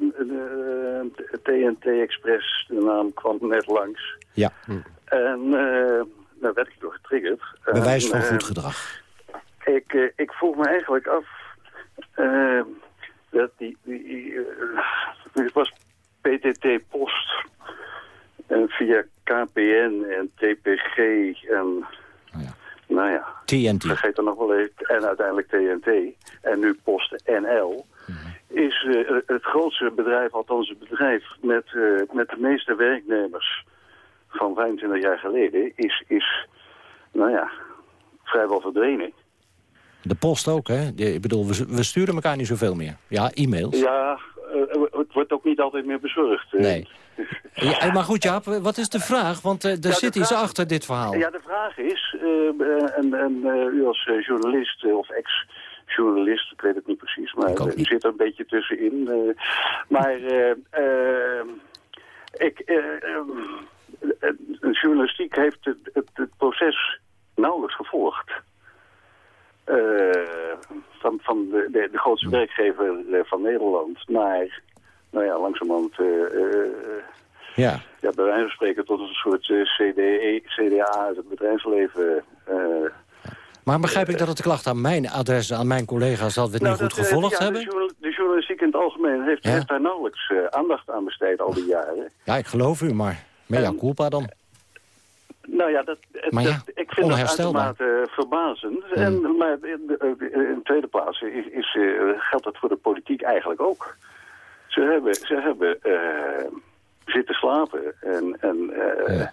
de TNT Express. De naam kwam net langs. Ja. En daar werd ik door getriggerd. Bewijs van goed gedrag. Ik, ik vroeg me eigenlijk af... dat die... die het was PTT Post... En via KPN en TPG en... Oh ja. Nou ja, TNT. vergeet er nog wel even. En uiteindelijk TNT. En nu Post NL. Mhm. Is uh, het grootste bedrijf, althans het bedrijf met, uh, met de meeste werknemers van 25 jaar geleden, is, is nou ja, vrijwel verdwenen. De post ook, hè? Ik bedoel, we, we sturen elkaar niet zoveel meer. Ja, e-mails. Ja, uh, het wordt ook niet altijd meer bezorgd. Nee. Ja, maar goed, Jaap, wat is de vraag? Want uh, er ja, zit iets achter dit verhaal. Ja, de vraag is, uh, en, en u als journalist of ex-journalist, ik weet het niet precies, maar u zit er een beetje tussenin. maar ik, een journalistiek heeft het, het, het proces nauwelijks gevolgd. van van de, de, de grootste werkgever van Nederland naar nou ja, langzamerhand... Uh, uh, ja. ja, bij wijze van spreken tot een soort CDE, CDA uit het bedrijfsleven... maar begrijp ik dat het klacht aan mijn adres, aan mijn collega's, dat we het nou, niet goed dat, gevolgd ja, hebben? De, de, journalistiek in het algemeen heeft, Ja. heeft daar nauwelijks aandacht aan besteed al die jaren. Ja, ik geloof u, maar mea culpa dan. Nou ja, dat, ja, ik vind dat uitermate verbazend. En, maar in, de- in de tweede plaats is, is, eh, geldt dat voor de politiek eigenlijk ook. Ze hebben, ze hebben eh, zitten slapen en... en eh, Ja.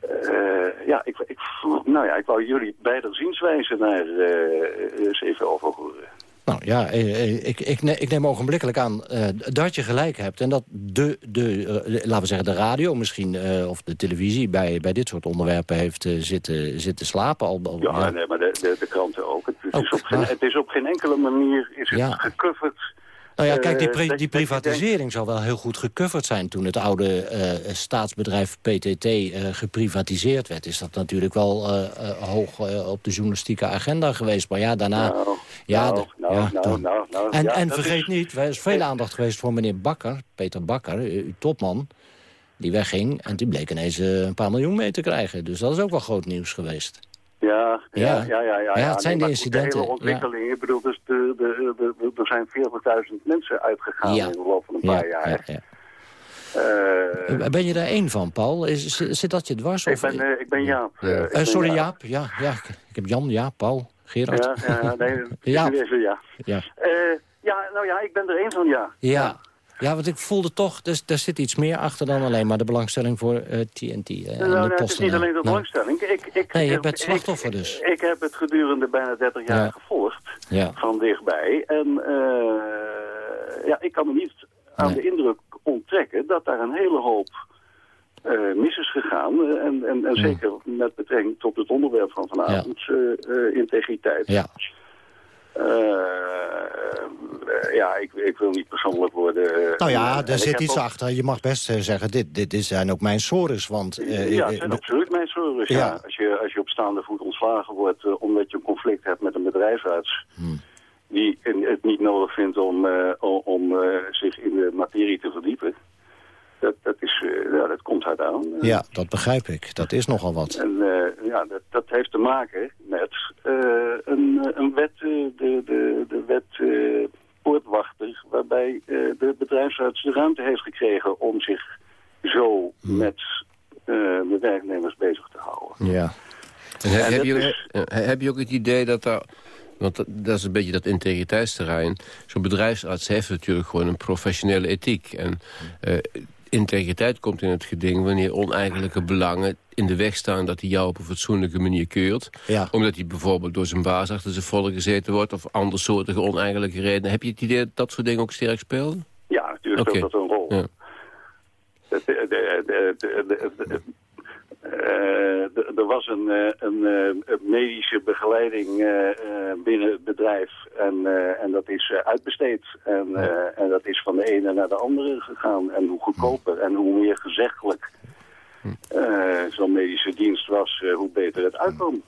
eh, ja, ik, ik, nou ja, ik wou jullie beide zienswijze naar eh eens even over horen. Nou ja, ik, ik, ne- ik neem ogenblikkelijk aan dat je gelijk hebt. En dat de, de, laten we zeggen, de radio misschien, of de televisie... bij, bij dit soort onderwerpen heeft zitten, zitten slapen. Al, al- Ja, ja. nee, maar de, de, de kranten ook. Het, Ook, is op geen, het is op geen enkele manier is het Ja. gecoverd. Nou ja, kijk, die, Eh, pri- die privatisering zou wel heel goed gecoverd zijn... toen het oude eh, staatsbedrijf PTT eh, geprivatiseerd werd. Is dat natuurlijk wel hoog op de journalistieke agenda geweest. Maar ja, daarna... Nou, ja, nou, nou, ja, dan- en ja, en vergeet is- niet, er is veel aandacht geweest voor meneer Bakker, Peter Bakker, uw topman... die wegging en die bleek ineens een paar miljoen mee te krijgen. Dus dat is ook wel groot nieuws geweest. Ja, ja, Ja. ja, ja. ja, het zijn de incidenten, De hele ontwikkeling, ik bedoel, dus de, de, de, er zijn 40.000 mensen uitgegaan in de loop van een paar jaar. ja, ja. Eh, Eh, Ben je daar één van, Paul? Is, zit dat je dwars? ik, Of, ben, eh, ik ben Jaap. Ja. Ik ben sorry, Jaap. Ja, ja, ik heb Jan, ja, Paul, Gerard. Ja, ja, nee, Ja. ja. ja, nou ja, ik ben er één van, ja. Ja. Ja, want ik voelde toch, dus, daar zit iets meer achter dan alleen maar de belangstelling voor eh, TNT. eh, en Nou, nou, het is niet alleen de Nou, belangstelling. Ik, ik, Nee, je ik- bent ik- slachtoffer dus. Ik, heb het gedurende bijna 30 jaar Ja. gevolgd, Ja. van dichtbij. En eh, ja, ik kan me niet aan Nee. de indruk onttrekken dat daar een hele hoop eh, mis is gegaan. Eh, En, en, en zeker met betrekking tot het onderwerp van vanavond, eh, eh, integriteit. Ja. Eh, ja, ik, ik wil niet persoonlijk worden. eh, Nou ja, er ik zit iets ook- achter. Je mag best eh, zeggen, dit, dit zijn ook mijn sores. Want, ja, het zijn absoluut mijn zorgen. Ja. Ja. Als, je, als je op staande voet ontslagen wordt omdat je een conflict hebt met een bedrijfsarts... Hmm. die het niet nodig vindt om, om, zich in de materie te verdiepen... Dat, dat, is, eh, ja, dat komt hard aan. ja, dat begrijp ik. Dat is nogal wat. En eh, ja, dat, dat heeft te maken met eh, een, een wet, eh, de, de, de wet eh, poortwachter... waarbij eh, de bedrijfsarts de ruimte heeft gekregen om zich zo Hmm. met eh, de werknemers bezig te houden. Ja. En he- En heb, je, is- eh, heb je ook het idee dat daar... Want dat, dat is een beetje dat integriteitsterrein. Zo'n bedrijfsarts heeft natuurlijk gewoon een professionele ethiek. En eh, integriteit komt in het geding... wanneer oneigenlijke belangen in de weg staan... dat hij jou op een fatsoenlijke manier keurt. Ja. Omdat hij bijvoorbeeld door zijn baas achter zijn volle gezeten wordt... of andersoortige oneigenlijke redenen. Heb je het idee dat dat soort dingen ook sterk spelen? Ja, natuurlijk speelt dat een rol. Ja. Uh, er was een, uh, een uh, medische begeleiding binnen het bedrijf en, en dat is uitbesteed. En, en dat is van de ene naar de andere gegaan. En hoe goedkoper en hoe meer gezeggelijk zo'n medische dienst was, hoe beter het uitkwam.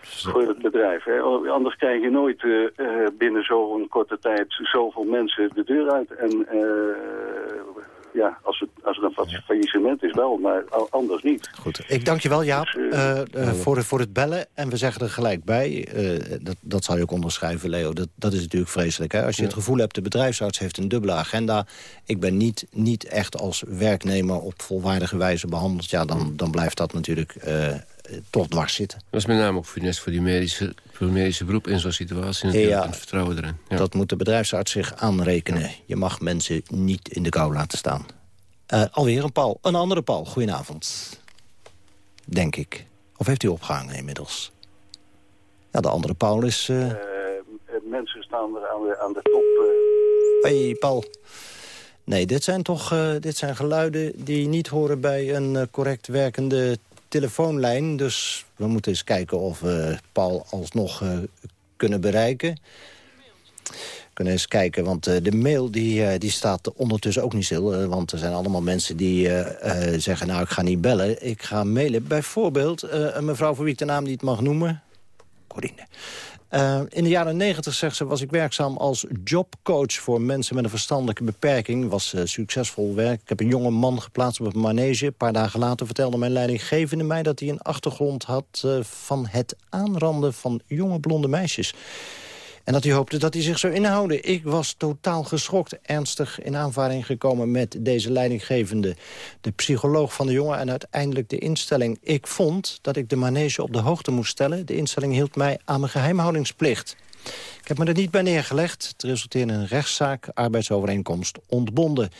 Voor het bedrijf. Hè? Anders krijg je nooit binnen zo'n korte tijd zoveel mensen de deur uit. En ja, als, het, als er een faillissement is wel, maar anders niet. Goed, ik dank je wel Jaap dus, uh, uh, voor, voor het bellen. En we zeggen er gelijk bij, uh, dat, dat zou je ook onderschrijven Leo, dat, dat is natuurlijk vreselijk. Hè? Als je het gevoel hebt, de bedrijfsarts heeft een dubbele agenda. Ik ben niet, niet echt als werknemer op volwaardige wijze behandeld. Ja, dan, dan blijft dat natuurlijk toch dwars zitten. Dat is met name ook funest voor die medische, voor medische beroep in zo'n situatie. Ja, en het vertrouwen erin. Ja. Dat moet de bedrijfsarts zich aanrekenen. Je mag mensen niet in de kou laten staan. Uh, alweer een Paul. Een andere Paul. Goedenavond. Denk ik. Of heeft u opgehangen inmiddels? Ja, de andere Paul is... Uh... Uh, mensen staan er aan de, aan de top. Hey, Paul. Nee, dit zijn toch dit zijn geluiden die niet horen bij een correct werkende telefoonlijn. Dus we moeten eens kijken of we Paul alsnog uh, kunnen bereiken. We kunnen eens kijken, want uh, de mail die, uh, die staat ondertussen ook niet stil. want er zijn allemaal mensen die zeggen, nou ik ga niet bellen. Ik ga mailen. Bijvoorbeeld een mevrouw voor wie ik de naam niet mag noemen. Corine. Uh, in de jaren negentig, zegt ze, was ik werkzaam als jobcoach... voor mensen met een verstandelijke beperking. was uh, succesvol werk. Ik heb een jonge man geplaatst op een manege. Een paar dagen later vertelde mijn leidinggevende mij... dat hij een achtergrond had uh, van het aanranden van jonge blonde meisjes. En dat hij hoopte dat hij zich zou inhouden. Ik was totaal geschokt, ernstig in aanvaring gekomen met deze leidinggevende. De psycholoog van de jongen en uiteindelijk de instelling. Ik vond dat ik de manege op de hoogte moest stellen. De instelling hield mij aan mijn geheimhoudingsplicht. Ik heb me er niet bij neergelegd. Het resulteerde in een rechtszaak, arbeidsovereenkomst ontbonden.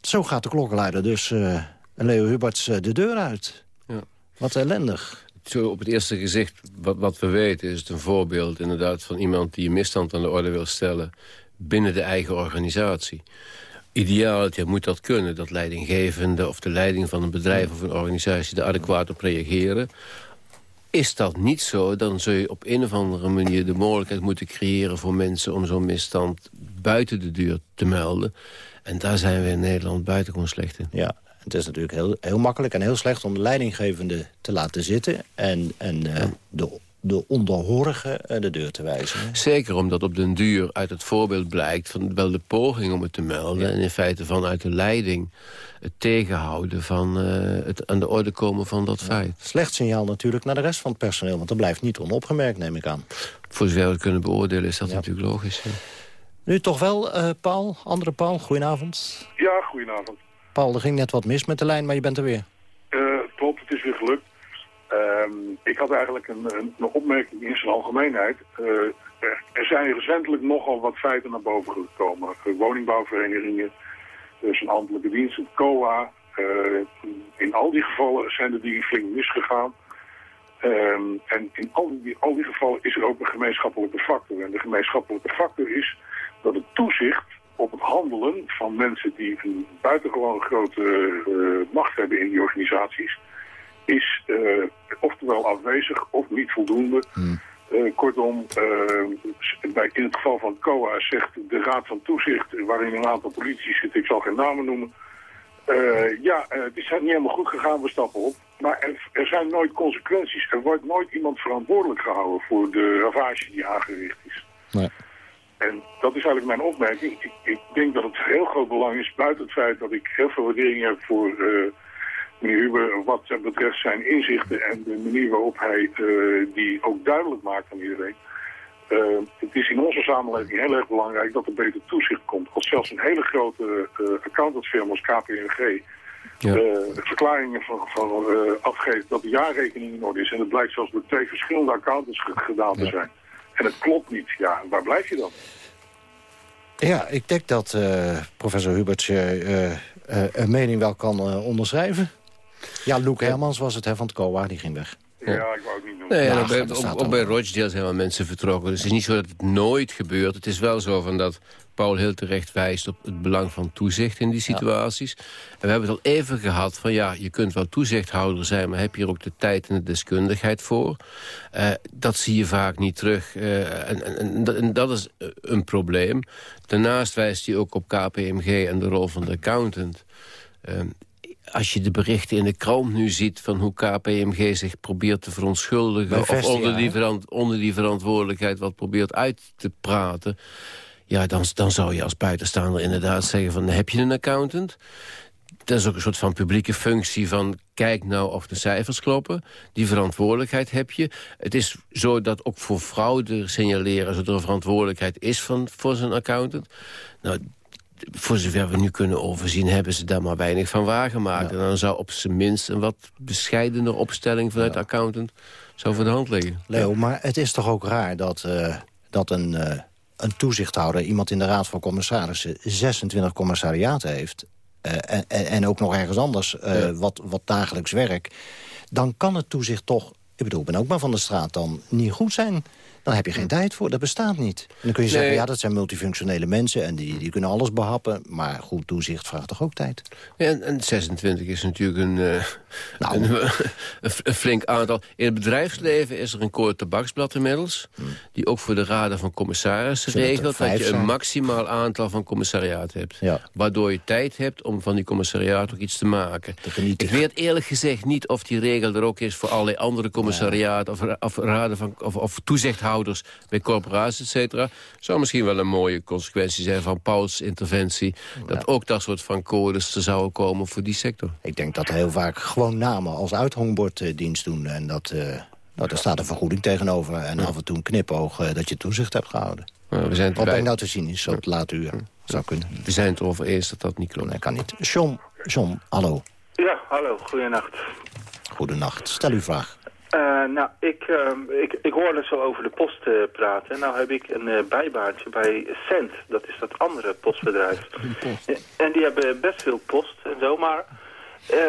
Zo gaat de klokkenluider dus uh, Leo Huberts uh, de deur uit. Ja. Wat ellendig op het eerste gezicht, wat, we weten... is het een voorbeeld inderdaad van iemand die een misstand aan de orde wil stellen... binnen de eigen organisatie. Ideaal ja, moet dat kunnen, dat leidinggevende of de leiding van een bedrijf of een organisatie... er adequaat op reageren. Is dat niet zo, dan zul je op een of andere manier de mogelijkheid moeten creëren... voor mensen om zo'n misstand buiten de deur te melden. En daar zijn we in Nederland buitengewoon slecht in. Ja, het is natuurlijk heel, heel makkelijk en heel slecht om de leidinggevende te laten zitten... en, en uh, de, de onderhorige uh, de deur te wijzen. Zeker omdat op den duur uit het voorbeeld blijkt... van wel de poging om het te melden... en in feite vanuit de leiding het tegenhouden van uh, het aan de orde komen van dat feit. Slecht signaal natuurlijk naar de rest van het personeel... want dat blijft niet onopgemerkt, neem ik aan. Voor zover we het kunnen beoordelen is dat natuurlijk logisch. Nu toch wel, Paul, andere Paul, goedenavond. Ja, goedenavond. Paul, er ging net wat mis met de lijn, maar je bent er weer. Uh, klopt, het is weer gelukt. Uh, ik had eigenlijk een, een, opmerking in zijn algemeenheid. Uh, er zijn recentelijk nogal wat feiten naar boven gekomen. woningbouwverenigingen, dus een ambtelijke dienst, het COA. in al die gevallen zijn de dingen flink misgegaan. Ehm, en in al die, al die gevallen is er ook een gemeenschappelijke factor. En de gemeenschappelijke factor is dat het toezicht op het handelen van mensen die een buitengewoon grote uh, macht hebben in die organisaties, is uh, oftewel afwezig of niet voldoende. Hmm. Uh, kortom, bij, in het geval van COA zegt de Raad van Toezicht, waarin een aantal politici zitten, ik zal geen namen noemen, ja, het is niet helemaal goed gegaan, we stappen op. Maar er, er, zijn nooit consequenties. Er wordt nooit iemand verantwoordelijk gehouden voor de ravage die aangericht is. Nee. En dat is eigenlijk mijn opmerking. Ik, ik, denk dat het heel groot belang is, buiten het feit dat ik heel veel waardering heb voor uh, meneer Huber wat betreft zijn inzichten en de manier waarop hij uh, die ook duidelijk maakt aan iedereen. Uh, het is in onze samenleving heel erg belangrijk dat er beter toezicht komt. Als zelfs een hele grote accountantsfirma als KPMG ja. verklaringen van, van afgeeft dat de jaarrekening in orde is. En het blijkt zelfs door twee verschillende accountants gedaan te zijn. En het klopt niet. Ja, waar blijf je dan? Ja, ik denk dat uh, professor Huberts uh, een mening wel kan onderschrijven. Ja, Luke Hermans was het hè, van het COA, die ging weg. Ja, ik wou ook niet noemen. Nee, ja, bij, op bij Rochdale zijn wel mensen vertrokken. Dus het is niet zo dat het nooit gebeurt. Het is wel zo van dat Paul heel terecht wijst op het belang van toezicht in die situaties. En we hebben het al even gehad van ja, je kunt wel toezichthouder zijn... maar heb je er ook de tijd en de deskundigheid voor? Uh, dat zie je vaak niet terug. Uh, en, en, en, dat is een probleem. Daarnaast wijst hij ook op KPMG en de rol van de accountant... Uh, als je de berichten in de krant nu ziet... van hoe KPMG zich probeert te verontschuldigen... of onder die, onder die verantwoordelijkheid wat probeert uit te praten... ja, dan, dan zou je als buitenstaander inderdaad zeggen van... heb je een accountant? Dat is ook een soort van publieke functie van... kijk nou of de cijfers kloppen. Die verantwoordelijkheid heb je. Het is zo dat ook voor fraude signaleren... als er een verantwoordelijkheid is van, voor zijn accountant... Nou, voor zover we nu kunnen overzien... hebben ze daar maar weinig van waargemaakt. En dan zou op zijn minst een wat bescheidener opstelling... vanuit de accountant zou voor de hand liggen. Leo, maar het is toch ook raar dat, uh, dat een, uh, een toezichthouder... iemand in de Raad van Commissarissen 26 commissariaten heeft... Uh, en, en, ook nog ergens anders ja. wat, wat dagelijks werk... dan kan het toezicht toch... Ik bedoel, ik ben ook maar van de straat dan niet goed zijn... Dan heb je geen tijd voor. Dat bestaat niet. En dan kun je zeggen, ja, dat zijn multifunctionele mensen... en die, die kunnen alles behappen. Maar goed toezicht vraagt toch ook tijd? en, en 26 is natuurlijk een, uh, nou. een, een, flink aantal. In het bedrijfsleven is er een koord tabaksblad inmiddels... Hmm. die ook voor de raden van commissarissen regelt... dat je een maximaal aantal van commissariaten hebt. Ja. Waardoor je tijd hebt om van die commissariaten ook iets te maken. Ik weet eerlijk gezegd niet of die regel er ook is... voor allerlei andere commissariaten of, of, raden van, of, of toezichthouders bij corporaties, et cetera. Zou misschien wel een mooie consequentie zijn van Pauls interventie. Dat ook dat soort van codes er zouden komen voor die sector. Ik denk dat heel vaak gewoon namen als uithangbord uh, dienst doen. En dat, uh, nou, daar staat een vergoeding tegenover. En af en toe een knipoog uh, dat je toezicht hebt gehouden. we zijn Wat ben ik nou te zien is, zo het late uur. Zou kunnen. We zijn het erover eens dat dat niet klopt. Nee, kan niet. John, John, hallo. Ja, hallo, goedenacht. Goedenacht. Stel uw vraag. Uh, nou, ik, uh, ik, ik hoorde zo over de post uh, praten. Nou heb ik een bijbaantje bij Cent. Dat is dat andere postbedrijf. En die hebben best veel post en zo, maar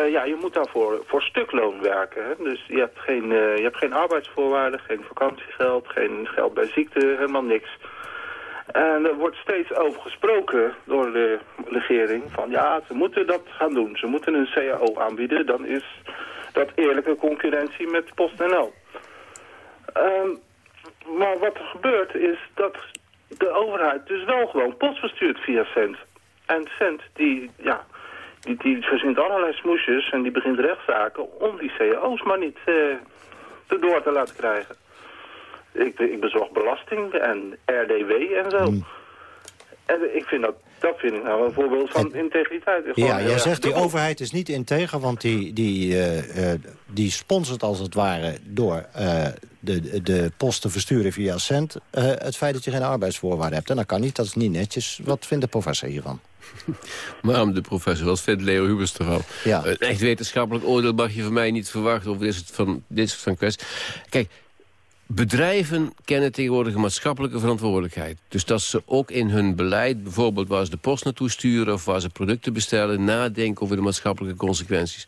ja, je moet daarvoor voor stukloon werken. Hè? Dus je hebt, geen, je hebt geen arbeidsvoorwaarden, geen vakantiegeld, geen geld bij ziekte, helemaal niks. En er wordt steeds over gesproken door de regering van ja, ze moeten dat gaan doen. Ze moeten een CAO aanbieden, dan is dat eerlijke concurrentie met PostNL. Um, maar wat er gebeurt is dat de overheid dus wel gewoon post verstuurt via Cent. En Cent die, ja, die, die verzint allerlei smoesjes en die begint rechtszaken om die cao's maar niet uh, door te laten krijgen. Ik, ik bezorg belasting en RDW en zo. Hmm. En ik vind dat dat vind ik nou een voorbeeld van integriteit. ja, jij zegt die overheid is niet integer, want die, die, uh, uh, die sponsort als het ware door uh, de, de posten versturen via Cent... het feit dat je geen arbeidsvoorwaarden hebt. En dat kan niet, dat is niet netjes. Wat vindt de professor hiervan? Waarom de professor? Wat vindt Leo Hubers toch Ja. Een echt wetenschappelijk oordeel mag je van mij niet verwachten over dit van, dit soort van kwesties. Kijk, Bedrijven kennen tegenwoordig een maatschappelijke verantwoordelijkheid. Dus dat ze ook in hun beleid, bijvoorbeeld waar ze de post naartoe sturen... of waar ze producten bestellen, nadenken over de maatschappelijke consequenties.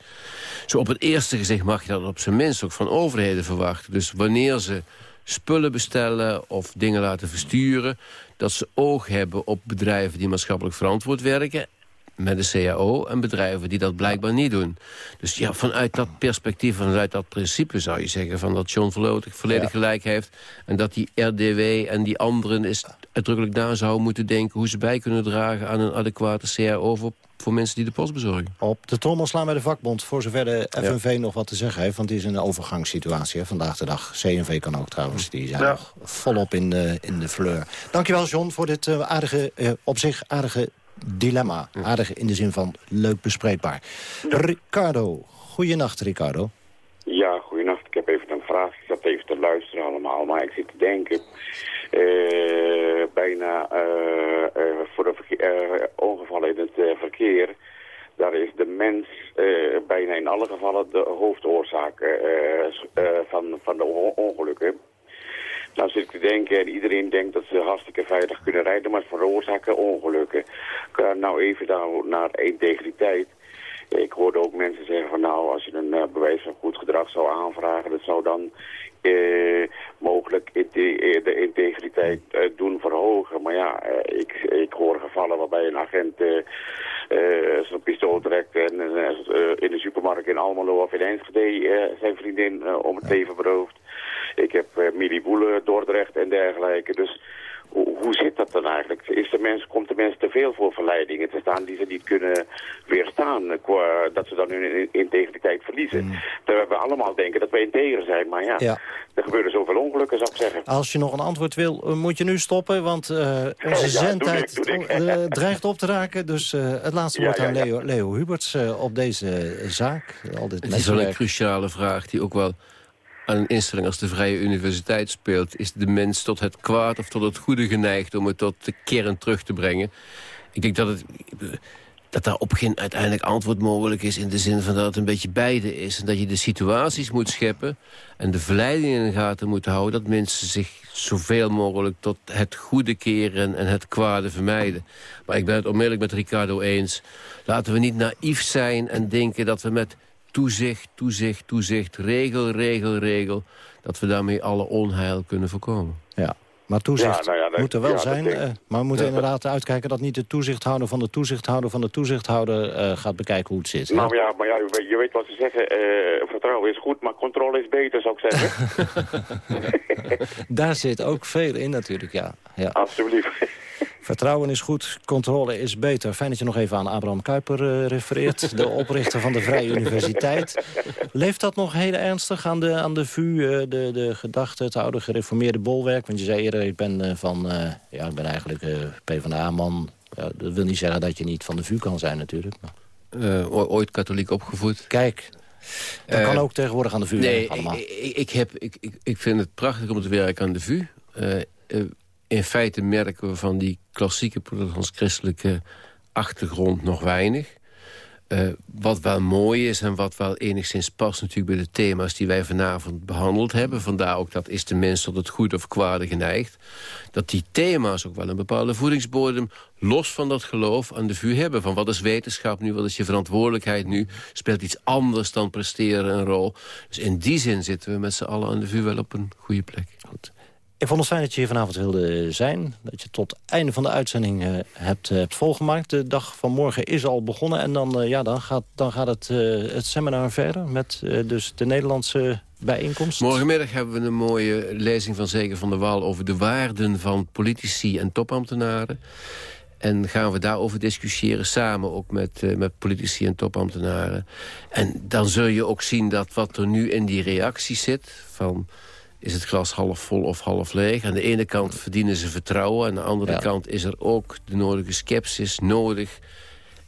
Zo op het eerste gezicht mag je dat op zijn minst ook van overheden verwachten. Dus wanneer ze spullen bestellen of dingen laten versturen... dat ze oog hebben op bedrijven die maatschappelijk verantwoord werken met de CAO en bedrijven die dat blijkbaar niet doen. Dus ja, vanuit dat perspectief, vanuit dat principe zou je zeggen... Van dat John Verloot volledig gelijk heeft... en dat die RDW en die anderen is uitdrukkelijk daar zouden moeten denken... hoe ze bij kunnen dragen aan een adequate CAO voor, voor mensen die de post bezorgen. Op de trommel slaan bij de vakbond, voor zover de FNV nog wat te zeggen heeft... want het is een overgangssituatie hè, vandaag de dag. CNV kan ook trouwens, die zijn nog volop in de, in de fleur. Dankjewel John voor dit uh, aardige, uh, op zich aardige dilemma. Aardig in de zin van leuk bespreekbaar. Ricardo, goeienacht Ricardo. Ja, goeienacht. Ik heb even een vraag. Ik zat even te luisteren allemaal, maar ik zit te denken... Uh, bijna uh, uh, voor de ongevallen in het verkeer... daar is de mens bijna in alle gevallen de hoofdoorzaak van, van de ongelukken. Nou zit ik te denken, iedereen denkt dat ze hartstikke veilig kunnen rijden, maar veroorzaken ongelukken. uh, nou even daar, naar integriteit. Ik hoorde ook mensen zeggen van nou, als je een bewijs van goed gedrag zou aanvragen, dat zou dan mogelijk de integriteit doen verhogen. Maar ja, ik, ik hoor gevallen waarbij een agent zijn pistool trekt en in de supermarkt in Almelo of in Enschede zijn vriendin om het leven berooft. Ik heb uh, Millie Boele, Dordrecht en dergelijke. Dus hoe zit dat dan eigenlijk? Is de mens, komt de mens te veel voor verleidingen te staan die ze niet kunnen weerstaan? dat ze dan hun integriteit verliezen. Mm. Terwijl we allemaal denken dat we integer zijn. Maar ja, er gebeuren zoveel ongelukken, zou ik zeggen. Als je nog een antwoord wil, eh, moet je nu stoppen. Want uh, onze zendtijd dreigt op te raken. Dus het laatste woord aan Leo, Leo Huberts op deze zaak. het is wel een cruciale vraag die ook wel aan een instelling als de Vrije Universiteit speelt... is de mens tot het kwaad of tot het goede geneigd... om het tot de kern terug te brengen. Ik denk dat, het, dat daar op geen uiteindelijk antwoord mogelijk is... in de zin van dat het een beetje beide is. En dat je de situaties moet scheppen... en de verleidingen in de gaten moet houden... dat mensen zich zoveel mogelijk tot het goede keren en het kwade vermijden. Maar ik ben het onmiddellijk met Ricardo eens. Laten we niet naïef zijn en denken dat we met toezicht, toezicht, toezicht, regel, regel, regel... dat we daarmee alle onheil kunnen voorkomen. Ja, maar toezicht nou ja, moet er wel zijn. Uh, maar we moeten inderdaad uitkijken dat niet de toezichthouder van de toezichthouder van de toezichthouder uh, gaat bekijken hoe het zit. Nou ja, maar ja, je weet wat ze zeggen. Uh, vertrouwen is goed, maar controle is beter, zou ik zeggen. Daar zit ook veel in natuurlijk, ja. ja. Alsjeblieft. Vertrouwen is goed, controle is beter. Fijn dat je nog even aan Abraham Kuyper uh, refereert. de oprichter van de Vrije Universiteit. Leeft dat nog heel ernstig aan de, aan de VU, uh, de, de gedachte, het oude gereformeerde bolwerk? Want je zei eerder, ik ben, uh, van, ja, ik ben eigenlijk PvdA-man. Ja, dat wil niet zeggen dat je niet van de VU kan zijn natuurlijk. Maar... ooit katholiek opgevoed. Kijk, dat kan ook tegenwoordig aan de VU. Nee, allemaal. Ik, ik, heb, ik, ik vind het prachtig om te werken aan de VU in feite merken we van die klassieke protestants-christelijke achtergrond nog weinig. Uh, wat wel mooi is en wat wel enigszins past natuurlijk bij de thema's die wij vanavond behandeld hebben. Vandaar ook dat is de mens tot het goede of kwade geneigd. Dat die thema's ook wel een bepaalde voedingsbodem los van dat geloof aan de vuur hebben. Van wat is wetenschap nu, wat is je verantwoordelijkheid nu? Speelt iets anders dan presteren een rol? Dus in die zin zitten we met z'n allen aan de vuur wel op een goede plek. Goed. Ik vond het fijn dat je hier vanavond wilde zijn. Dat je tot het einde van de uitzending uh, hebt, uh, hebt volgemaakt. De dag van morgen is al begonnen. En dan, ja, dan gaat, dan gaat het, het seminar verder met dus de Nederlandse bijeenkomst. Morgenmiddag hebben we een mooie lezing van Zeker van der Waal... over de waarden van politici en topambtenaren. En gaan we daarover discussiëren samen ook met, met politici en topambtenaren. En dan zul je ook zien dat wat er nu in die reactie zit... van is het glas half vol of half leeg. Aan de ene kant verdienen ze vertrouwen. Aan de andere kant is er ook de nodige sceptisch nodig...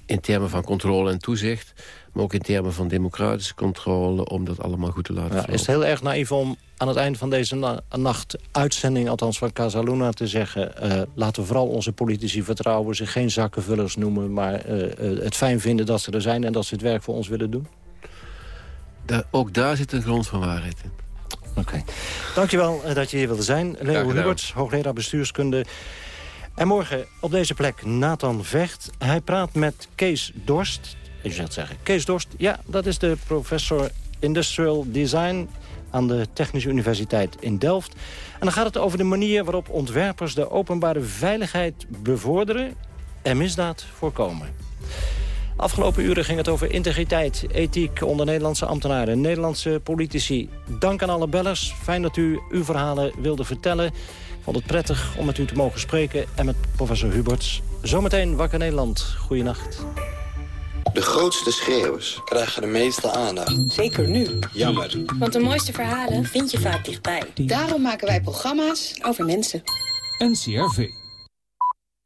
in termen van controle en toezicht. Maar ook in termen van democratische controle... om dat allemaal goed te laten ja, Is het heel erg naïef om aan het einde van deze nacht... uitzending, althans van Casaluna, te zeggen... Uh, laten we vooral onze politici vertrouwen... ze geen zakkenvullers noemen... maar uh, uh, het fijn vinden dat ze er zijn... en dat ze het werk voor ons willen doen? ook daar zit een grond van waarheid in. Oké. Dankjewel eh, dat je hier wilde zijn. Leo Huberts, hoogleraar bestuurskunde. En morgen op deze plek Nathan Vecht. Hij praat met Kees Dorst. Je zou zeggen, Kees Dorst, ja, dat is de professor Industrial Design aan de Technische Universiteit in Delft. En dan gaat het over de manier waarop ontwerpers de openbare veiligheid bevorderen en misdaad voorkomen. Afgelopen uren ging het over integriteit, ethiek onder Nederlandse ambtenaren, Nederlandse politici. Dank aan alle bellers. Fijn dat u uw verhalen wilde vertellen. Ik vond het prettig om met u te mogen spreken en met professor Huberts. Zometeen Wakker Nederland. Goeienacht. De grootste schreeuwers krijgen de meeste aandacht. Zeker nu. Jammer. Want de mooiste verhalen vind je vaak dichtbij. Daarom maken wij programma's over mensen. NCRV.